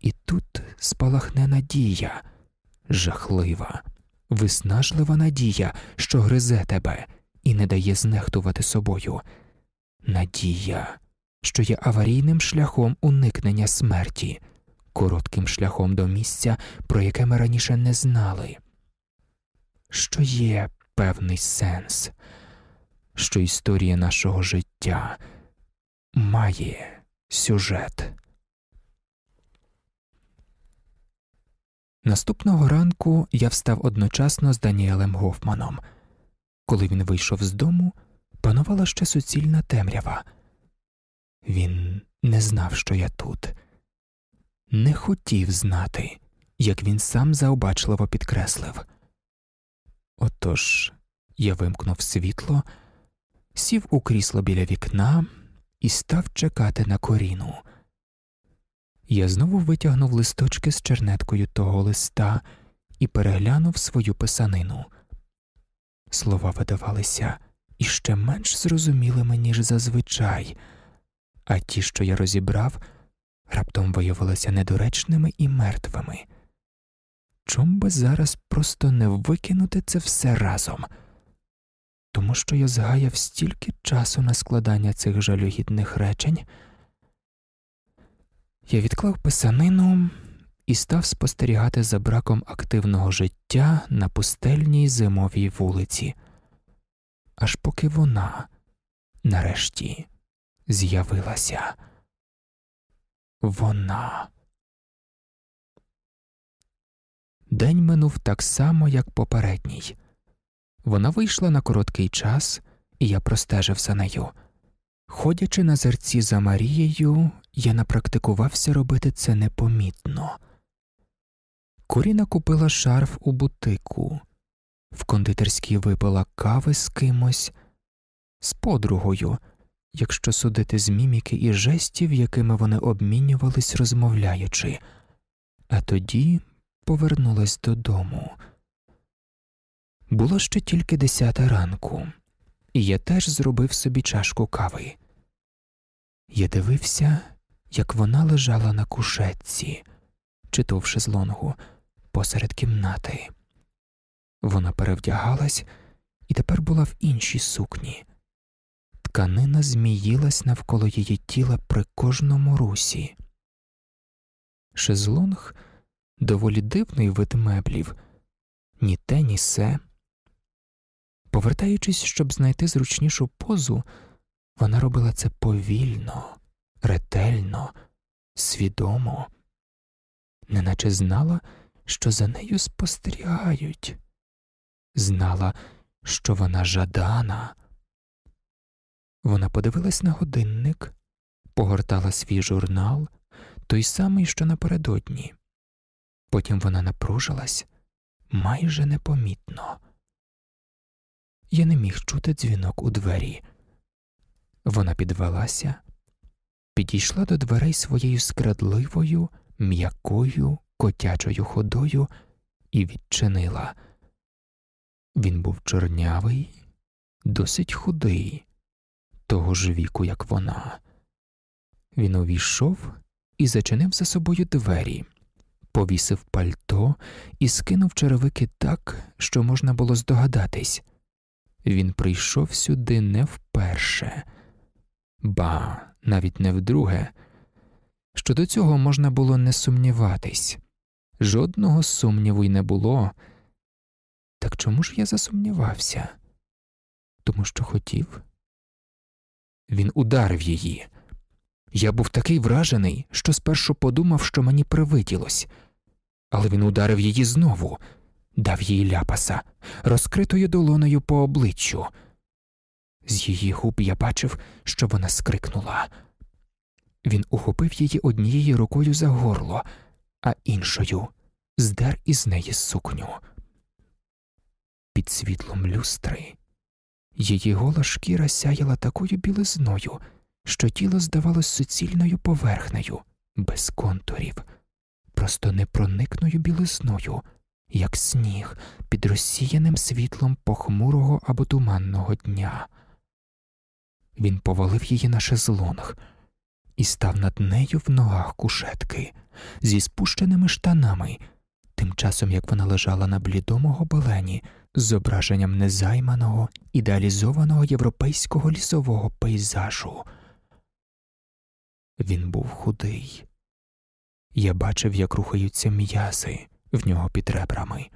і тут спалахне надія, жахлива, виснажлива надія, що гризе тебе і не дає знехтувати собою. Надія, що є аварійним шляхом уникнення смерті, коротким шляхом до місця, про яке ми раніше не знали, що є певний сенс, що історія нашого життя має сюжет. Наступного ранку я встав одночасно з Даніелем Гофманом. Коли він вийшов з дому, панувала ще суцільна темрява. Він не знав, що я тут, не хотів знати, як він сам заобачливо підкреслив. Отож я вимкнув світло, сів у крісло біля вікна і став чекати на коріну. Я знову витягнув листочки з чернеткою того листа і переглянув свою писанину. Слова видавалися іще менш зрозумілими, ніж зазвичай, а ті, що я розібрав, раптом виявилися недоречними і мертвими. Чом би зараз просто не викинути це все разом? Тому що я згаяв стільки часу на складання цих жалюгідних речень. Я відклав писанину і став спостерігати за браком активного життя на пустельній зимовій вулиці, аж поки вона нарешті з'явилася. Вона. День минув так само, як попередній. Вона вийшла на короткий час, і я простежив за нею. Ходячи на зерці за Марією, я напрактикувався робити це непомітно. Коріна купила шарф у бутику, в кондитерській випила кави з кимось, з подругою, якщо судити з міміки і жестів, якими вони обмінювались, розмовляючи, а тоді повернулась додому. Було ще тільки десята ранку, і я теж зробив собі чашку кави. Я дивився, як вона лежала на кушетці, чи то в посеред кімнати. Вона перевдягалась і тепер була в іншій сукні. Тканина зміїлась навколо її тіла при кожному русі. Шезлонг доволі дивний вид меблів, ні те, ні се. Повертаючись, щоб знайти зручнішу позу, вона робила це повільно, ретельно, свідомо, неначе знала, що за нею спостерігають, знала, що вона жадана. Вона подивилась на годинник, погортала свій журнал, той самий, що напередодні. Потім вона напружилась майже непомітно. Я не міг чути дзвінок у двері. Вона підвелася, підійшла до дверей своєю скрадливою, м'якою, котячою ходою і відчинила. Він був чорнявий, досить худий, того ж віку, як вона. Він увійшов і зачинив за собою двері, повісив пальто і скинув черевики так, що можна було здогадатись. Він прийшов сюди не вперше, ба, навіть не вдруге. Щодо цього можна було не сумніватись, жодного сумніву й не було. Так чому ж я засумнівався? Тому що хотів. Він ударив її. Я був такий вражений, що спершу подумав, що мені привиділось, але він ударив її знову, дав їй ляпаса, розкритою долоною по обличчю. З її губ я бачив, що вона скрикнула. Він ухопив її однією рукою за горло, а іншою здер із неї сукню. Під світлом люстри її гола шкіра сяяла такою білизною, що тіло здавалось суцільною поверхнею, без контурів, просто непроникною білисною, як сніг під розсіяним світлом похмурого або туманного дня. Він повалив її на шезлонг і став над нею в ногах кушетки зі спущеними штанами, тим часом як вона лежала на блідому гобелені з зображенням незайманого, ідеалізованого європейського лісового пейзажу. Він був худий. Я бачив, як рухаються м'язи в нього під ребрами.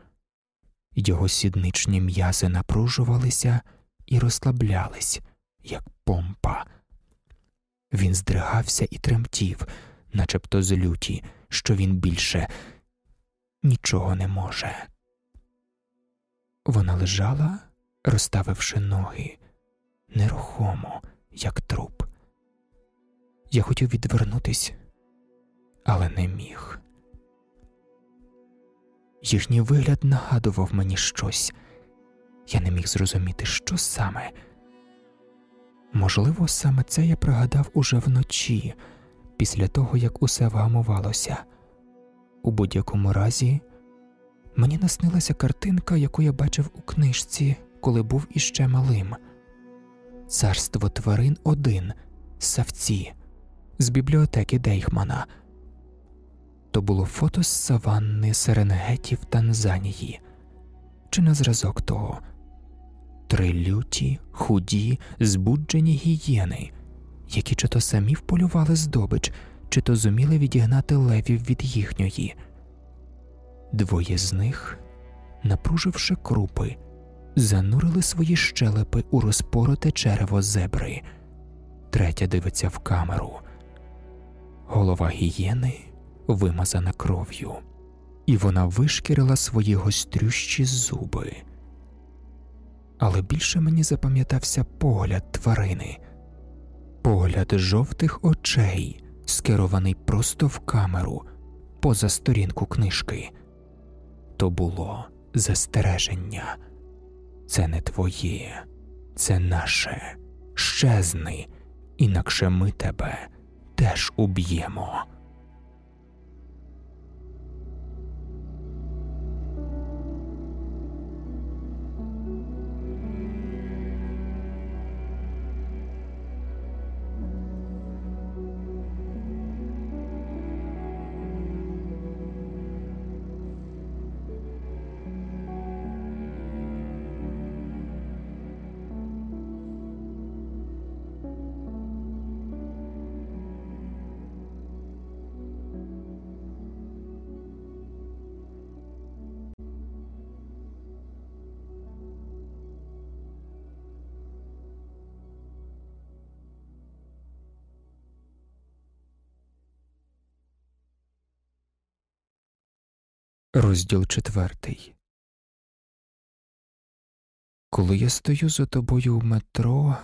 Його сідничні м'язи напружувалися і розслаблялись, як помпа. Він здригався і тремтів, начебто з люті, що він більше нічого не може. Вона лежала, розставивши ноги, нерухомо, як труп. Я хотів відвернутись, але не міг. Їхній вигляд нагадував мені щось, я не міг зрозуміти, що саме. Можливо, саме це я пригадав уже вночі, після того як усе вгамувалося. У будь-якому разі мені наснилася картинка, яку я бачив у книжці, коли був іще малим Царство тварин один савці з бібліотеки Дейхмана. То було фото з саванни Серенгеті в Танзанії, чи на зразок того три люті, худі, збуджені гієни, які чи то самі вполювали здобич, чи то зуміли відігнати левів від їхньої. Двоє з них, напруживши крупи, занурили свої щелепи у розпороте черево зебри, третя дивиться в камеру. Голова гієни вимазана кров'ю, і вона вишкірила свої гострющі зуби. Але більше мені запам'ятався погляд тварини, погляд жовтих очей, скерований просто в камеру, поза сторінку книжки. То було застереження. Це не твоє, це наше. Щезни, інакше ми тебе теж уб'ємо. Розділ четвертий. Коли я стою за тобою в метро,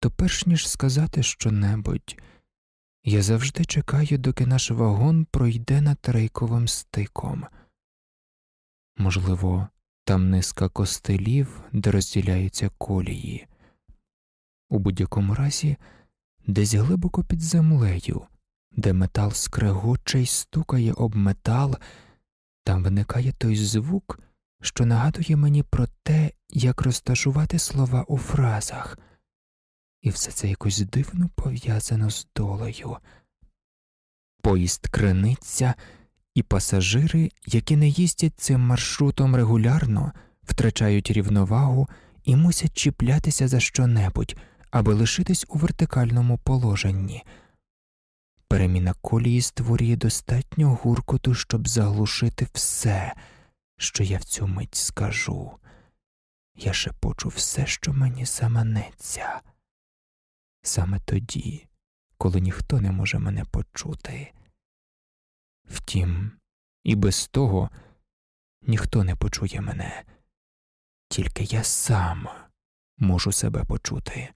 то перш ніж сказати щонебудь, я завжди чекаю, доки наш вагон пройде над рейковим стиком. Можливо, там низка костелів, де розділяються колії. У будь-якому разі, десь глибоко під землею, де метал скрегоче й стукає об метал. Там виникає той звук, що нагадує мені про те, як розташувати слова у фразах, і все це якось дивно пов'язано з долею. Поїзд криниться, і пасажири, які не їздять цим маршрутом регулярно, втрачають рівновагу і мусять чіплятися за щонебудь, аби лишитись у вертикальному положенні. Переміна колії створює достатньо гуркоту, щоб заглушити все, що я в цю мить скажу. Я шепочу все, що мені заманеться. Саме тоді, коли ніхто не може мене почути. Втім, і без того ніхто не почує мене, тільки я сам можу себе почути.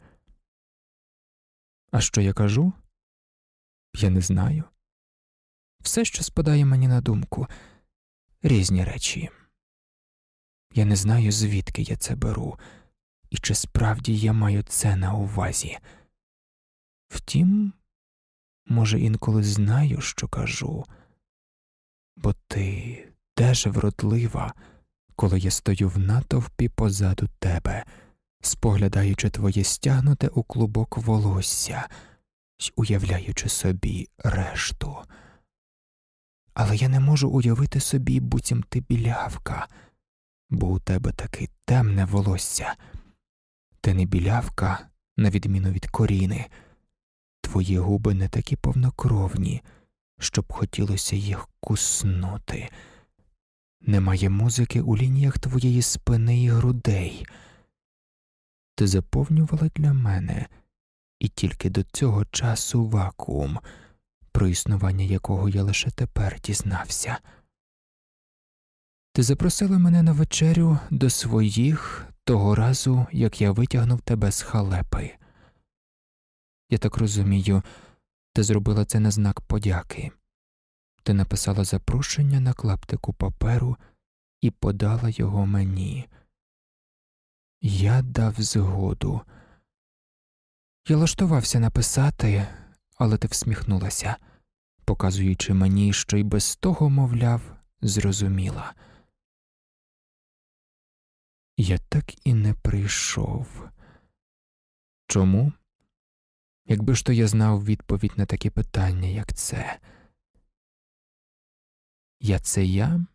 А що я кажу? Я не знаю. Все, що спадає мені на думку, різні речі. Я не знаю, звідки я це беру, і чи справді я маю це на увазі. Втім, може, інколи знаю, що кажу, бо ти теж вродлива, коли я стою в натовпі позаду тебе, споглядаючи твоє стягнуте у клубок волосся уявляючи собі решту. Але я не можу уявити собі, буцім ти білявка, бо у тебе таке темне волосся. Ти не білявка, на відміну від коріни, твої губи не такі повнокровні, щоб хотілося їх куснути. Немає музики у лініях твоєї спини і грудей. Ти заповнювала для мене і тільки до цього часу вакуум, про існування якого я лише тепер дізнався. Ти запросила мене на вечерю до своїх того разу, як я витягнув тебе з халепи. Я так розумію, ти зробила це на знак подяки. Ти написала запрошення на клаптику паперу і подала його мені. Я дав згоду. Я лаштувався написати, але ти всміхнулася, показуючи мені, що й без того, мовляв, зрозуміла. Я так і не прийшов. Чому? Якби ж то я знав відповідь на такі питання, як це. Я це я,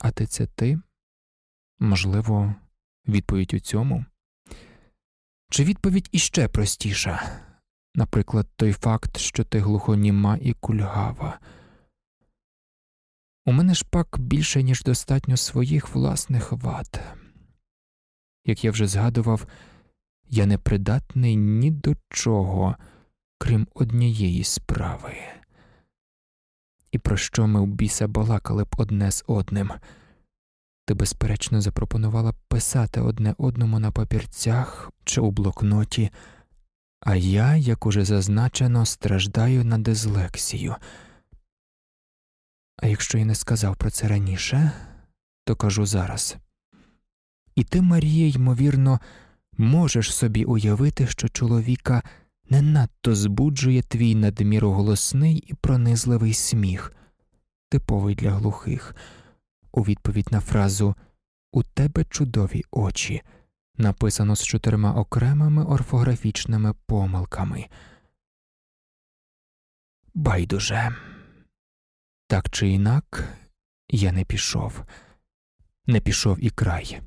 а ти це ти? Можливо, відповідь у цьому? Чи відповідь іще простіша, наприклад, той факт, що ти глухоніма і кульгава. У мене ж пак більше, ніж достатньо своїх власних вад. Як я вже згадував, я не придатний ні до чого, крім однієї справи. І про що ми в біса балакали б одне з одним? Ти, безперечно, запропонувала писати одне одному на папірцях чи у блокноті, а я, як уже зазначено, страждаю на дизлексію. А якщо я не сказав про це раніше, то кажу зараз. І ти, Марія, ймовірно, можеш собі уявити, що чоловіка не надто збуджує твій надміру голосний і пронизливий сміх, типовий для глухих у відповідь на фразу У тебе чудові очі, написано з чотирма окремими орфографічними помилками. Байдуже. Так чи інак, я не пішов, не пішов і край.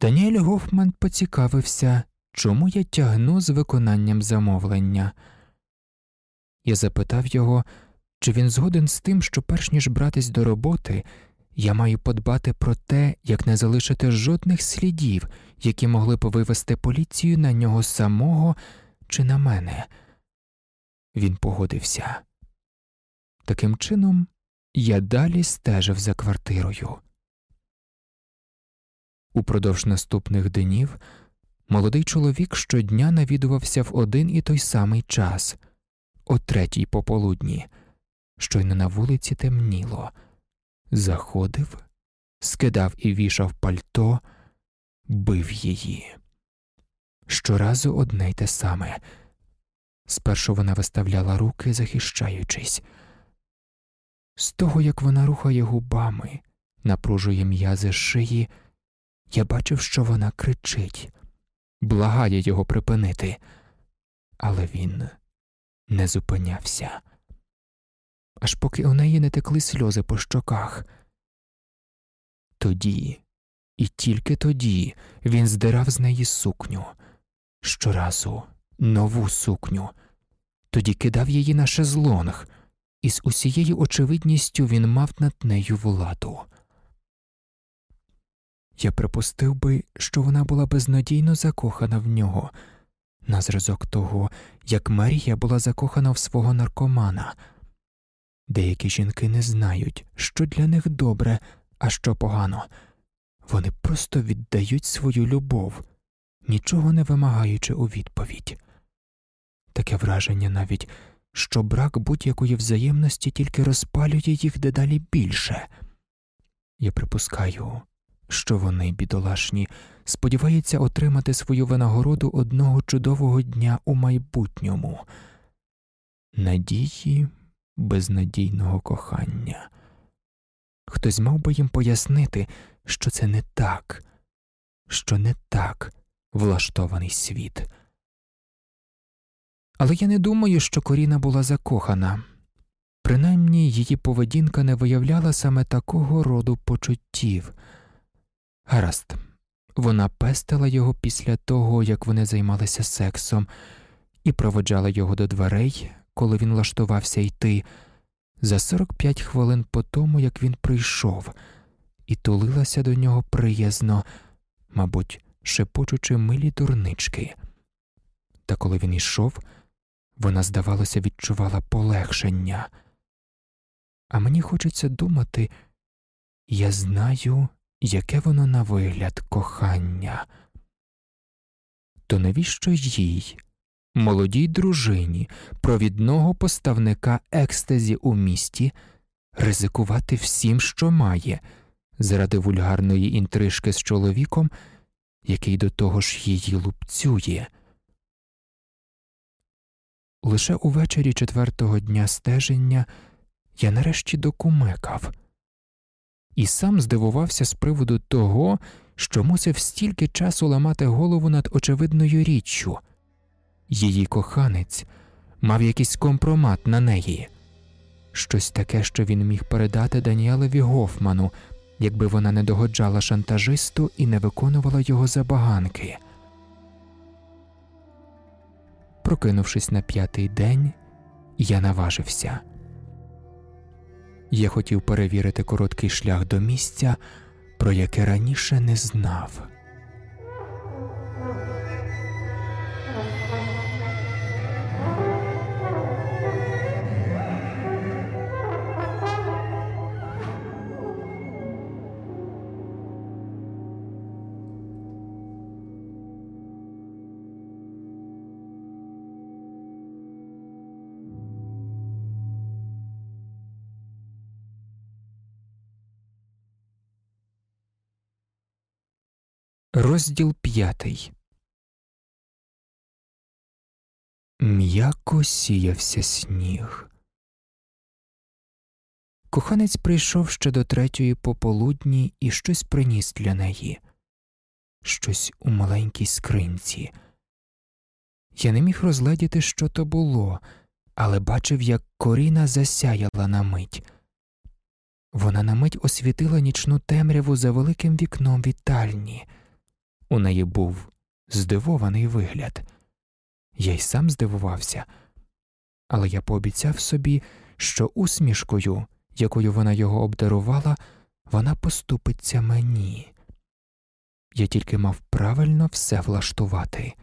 Даніель Гофман поцікавився, чому я тягну з виконанням замовлення. Я запитав його, чи він згоден з тим, що, перш ніж братись до роботи, я маю подбати про те, як не залишити жодних слідів, які могли б вивести поліцію на нього самого чи на мене? Він погодився. Таким чином, я далі стежив за квартирою. Упродовж наступних днів молодий чоловік щодня навідувався в один і той самий час, о третій пополудні щойно на вулиці темніло, заходив, скидав і вішав пальто, бив її. Щоразу одне й те саме. Спершу вона виставляла руки, захищаючись. З того, як вона рухає губами, напружує м'язи шиї, я бачив, що вона кричить, благає його припинити, але він не зупинявся аж поки у неї не текли сльози по щоках. Тоді, і тільки тоді він здирав з неї сукню, щоразу нову сукню, тоді кидав її на шезлонг, і з усією очевидністю він мав над нею владу. Я припустив би, що вона була безнадійно закохана в нього, на зразок того, як Марія була закохана в свого наркомана. Деякі жінки не знають, що для них добре, а що погано. Вони просто віддають свою любов, нічого не вимагаючи у відповідь. Таке враження навіть, що брак будь-якої взаємності тільки розпалює їх дедалі більше. Я припускаю, що вони, бідолашні, сподіваються отримати свою винагороду одного чудового дня у майбутньому. Надії безнадійного кохання. Хтось мав би їм пояснити, що це не так, що не так влаштований світ. Але я не думаю, що Коріна була закохана, принаймні її поведінка не виявляла саме такого роду почуттів. Гаразд, вона пестила його після того, як вони займалися сексом, і проводжала його до дверей, коли він влаштувався йти, за 45 хвилин по тому, як він прийшов, і тулилася до нього приязно, мабуть, шепочучи милі дурнички. Та коли він йшов, вона, здавалося, відчувала полегшення. А мені хочеться думати, я знаю, яке воно на вигляд кохання. То навіщо їй, молодій дружині, провідного поставника екстазі у місті, ризикувати всім, що має, заради вульгарної інтрижки з чоловіком, який до того ж її лупцює? Лише увечері четвертого дня стеження я нарешті докумекав і сам здивувався з приводу того, що мусив стільки часу ламати голову над очевидною річчю. Її коханець мав якийсь компромат на неї, щось таке, що він міг передати Даніелеві Гофману, якби вона не догоджала шантажисту і не виконувала його забаганки. Прокинувшись на п'ятий день, я наважився. Я хотів перевірити короткий шлях до місця, про яке раніше не знав. Розділ п'ятий М'яко сіявся сніг. Коханець прийшов ще до третьої пополудні і щось приніс для неї, щось у маленькій скринці. Я не міг розгледіти, що то було, але бачив, як коріна засяяла на мить. Вона на мить освітила нічну темряву за великим вікном вітальні. У неї був здивований вигляд. Я й сам здивувався, але я пообіцяв собі, що усмішкою, якою вона його обдарувала, вона поступиться мені. Я тільки мав правильно все влаштувати.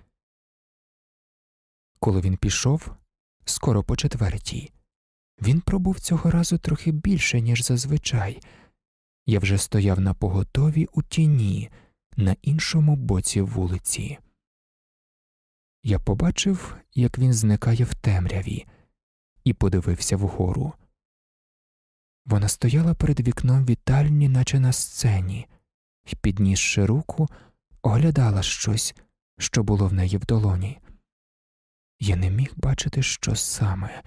Коли він пішов, скоро по четвертій, він пробув цього разу трохи більше, ніж зазвичай. Я вже стояв на поготові у тіні на іншому боці вулиці. Я побачив, як він зникає в темряві, і подивився вгору. Вона стояла перед вікном вітальні, наче на сцені, і, піднісши руку, оглядала щось, що було в неї в долоні. Я не міг бачити, що саме.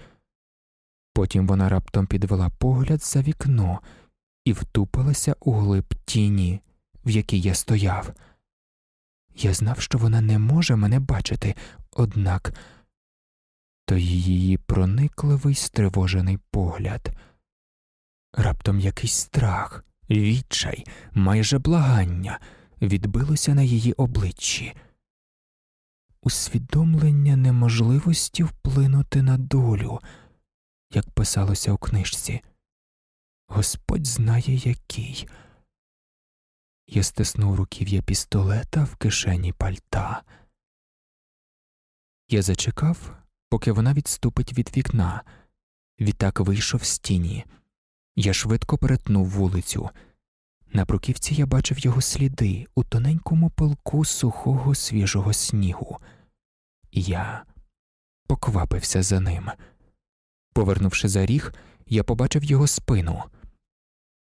Потім вона раптом підвела погляд за вікно і втупилася у глиб тіні, в якій я стояв. Я знав, що вона не може мене бачити, однак то її проникливий стривожений погляд, раптом якийсь страх, відчай, майже благання відбилося на її обличчі, усвідомлення неможливості вплинути на долю, як писалося у книжці. Господь знає який. Я стиснув руків'я пістолета в кишені пальта. Я зачекав, поки вона відступить від вікна. Відтак вийшов з тіні. Я швидко перетнув вулицю. На бруківці я бачив його сліди у тоненькому пилку сухого свіжого снігу. Я поквапився за ним. Повернувши за ріг, я побачив його спину.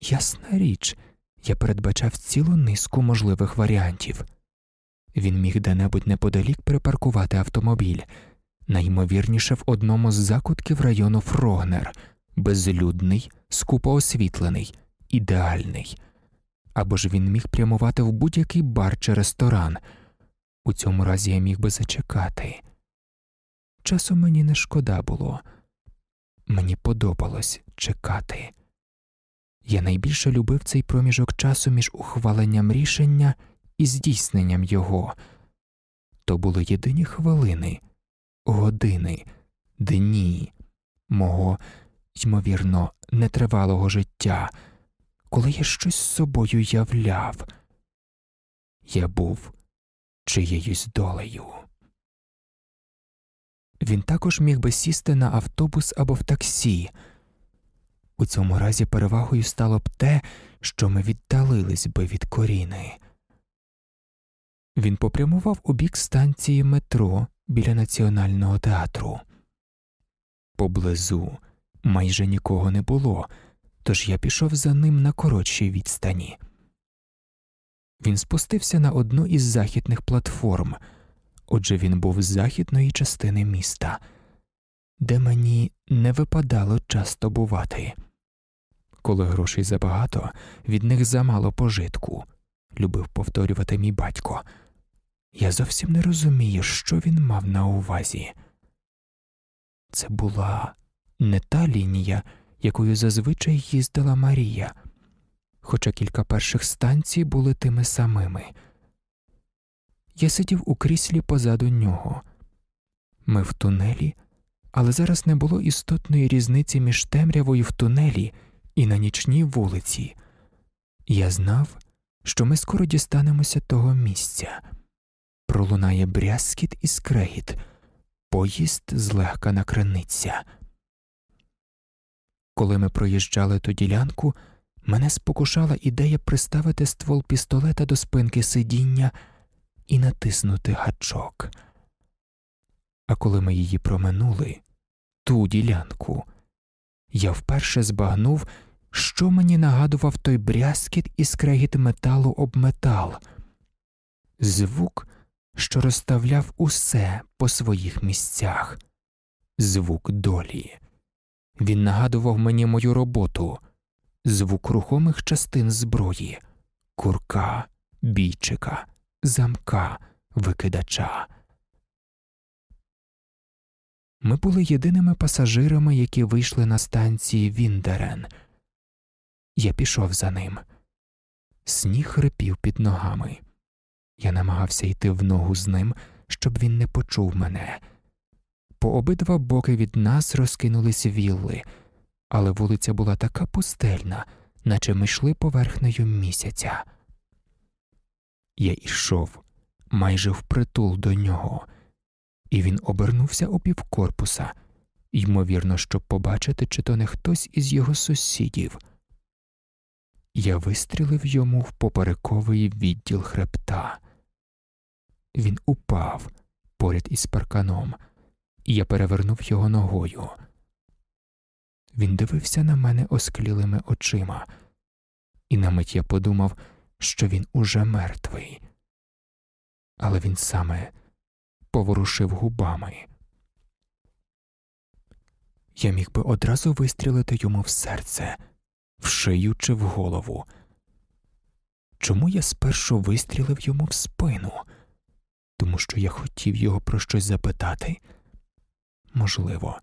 Ясна річ, я передбачав цілу низку можливих варіантів. Він міг де-небудь неподалік припаркувати автомобіль, найімовірніше в одному з закутків району Фрогнер, безлюдний, скупо освітлений, ідеальний, або ж він міг прямувати в будь-який бар чи ресторан. У цьому разі я міг би зачекати. Часу мені не шкода було, мені подобалось чекати. Я найбільше любив цей проміжок часу між ухваленням рішення і здійсненням його. То були єдині хвилини, години, дні мого, ймовірно, нетривалого життя, коли я щось з собою являв. Я був чиєюсь долею. Він також міг би сісти на автобус або в таксі. У цьому разі перевагою стало б те, що ми віддалились би від коріни. Він попрямував у бік станції метро біля національного театру. Поблизу майже нікого не було, тож я пішов за ним на коротшій відстані. Він спустився на одну із західних платформ, отже він був з західної частини міста, де мені не випадало часто бувати. Коли грошей забагато, від них замало пожитку, любив повторювати мій батько. Я зовсім не розумію, що він мав на увазі. Це була не та лінія, якою зазвичай їздила Марія, хоча кілька перших станцій були тими самими. Я сидів у кріслі позаду нього. Ми в тунелі, але зараз не було істотної різниці між темрявою в тунелі і на нічній вулиці. Я знав, що ми скоро дістанемося того місця. Пролунає брязкіт і скрегіт, поїзд злегка накрениться. Коли ми проїжджали ту ділянку, мене спокушала ідея приставити ствол пістолета до спинки сидіння і натиснути гачок. А коли ми її проминули, ту ділянку, я вперше збагнув, що мені нагадував той брязкіт і скрегіт металу об метал, звук, що розставляв усе по своїх місцях, звук долі. Він нагадував мені мою роботу, звук рухомих частин зброї, курка, бійчика, замка, викидача. Ми були єдиними пасажирами, які вийшли на станції Віндерен. Я пішов за ним. Сніг хрипів під ногами. Я намагався йти в ногу з ним, щоб він не почув мене. По обидва боки від нас розкинулись вілли, але вулиця була така пустельна, наче ми йшли поверхнею місяця. Я йшов майже впритул до нього, і він обернувся опівкорпуса, ймовірно, щоб побачити, чи то не хтось із його сусідів. Я вистрілив йому в поперековий відділ хребта. Він упав поряд із парканом, і я перевернув його ногою. Він дивився на мене осклілими очима, і на мить я подумав, що він уже мертвий. Але він саме поворушив губами. Я міг би одразу вистрілити йому в серце, в шию чи в голову. Чому я спершу вистрілив йому в спину? Тому що я хотів його про щось запитати? Можливо,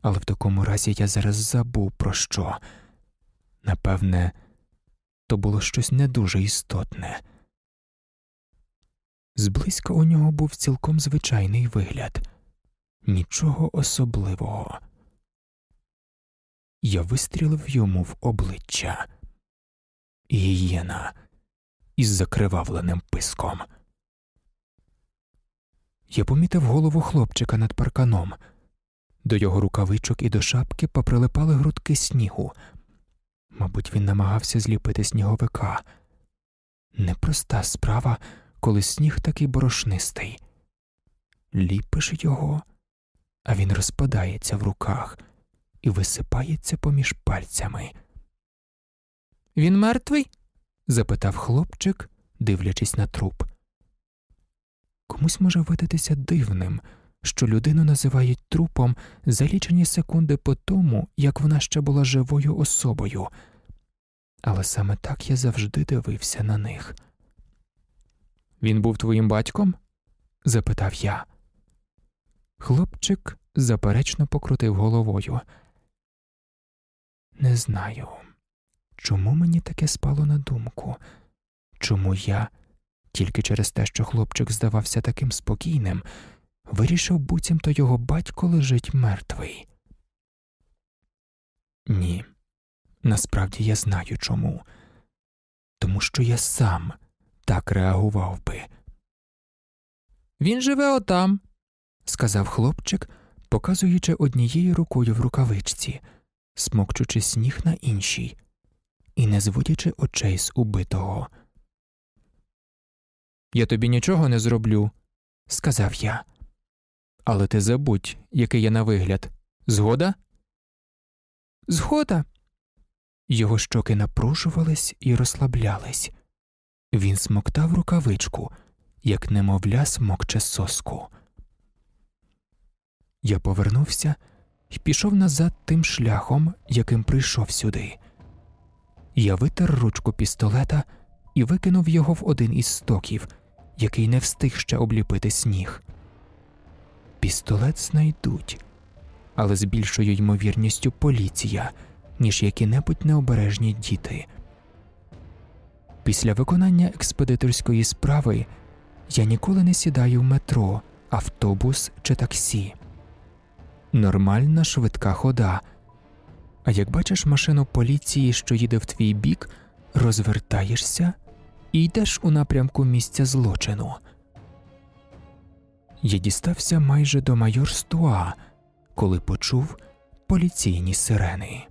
але в такому разі я зараз забув про що. Напевне, то було щось не дуже істотне. Зблизька у нього був цілком звичайний вигляд, нічого особливого. Я вистрілив йому в обличчя гієна із закривавленим писком. Я помітив голову хлопчика над парканом. До його рукавичок і до шапки поприлипали грудки снігу. Мабуть, він намагався зліпити сніговика. Непроста справа, коли сніг такий борошнистий. Ліпиш його, а він розпадається в руках і висипається поміж пальцями. Він мертвий? запитав хлопчик, дивлячись на труп. Комусь може видатися дивним, що людину називають трупом за лічені секунди по тому, як вона ще була живою особою, але саме так я завжди дивився на них. Він був твоїм батьком? запитав я. Хлопчик заперечно покрутив головою. Не знаю, чому мені таке спало на думку, чому я, тільки через те, що хлопчик здавався таким спокійним, вирішив, буцімто його батько лежить мертвий. Ні, насправді я знаю чому, тому що я сам так реагував би. Він живе отам, сказав хлопчик, показуючи однією рукою в рукавичці, смокчучи сніг на іншій і не зводячи очей з убитого. Я тобі нічого не зроблю, сказав я. Але ти забудь, який я на вигляд. Згода? Згода. Його щоки напружувались і розслаблялись. Він смоктав рукавичку, як немовля смокче соску. Я повернувся і пішов назад тим шляхом, яким прийшов сюди. Я витер ручку пістолета і викинув його в один із стоків, який не встиг ще обліпити сніг. Пістолет знайдуть, але з більшою ймовірністю поліція, ніж які-небудь необережні діти. Після виконання експедиторської справи я ніколи не сідаю в метро, автобус чи таксі. Нормальна швидка хода. А як бачиш машину поліції, що їде в твій бік, розвертаєшся і йдеш у напрямку місця злочину. Я дістався майже до майор Стуа, коли почув поліційні сирени.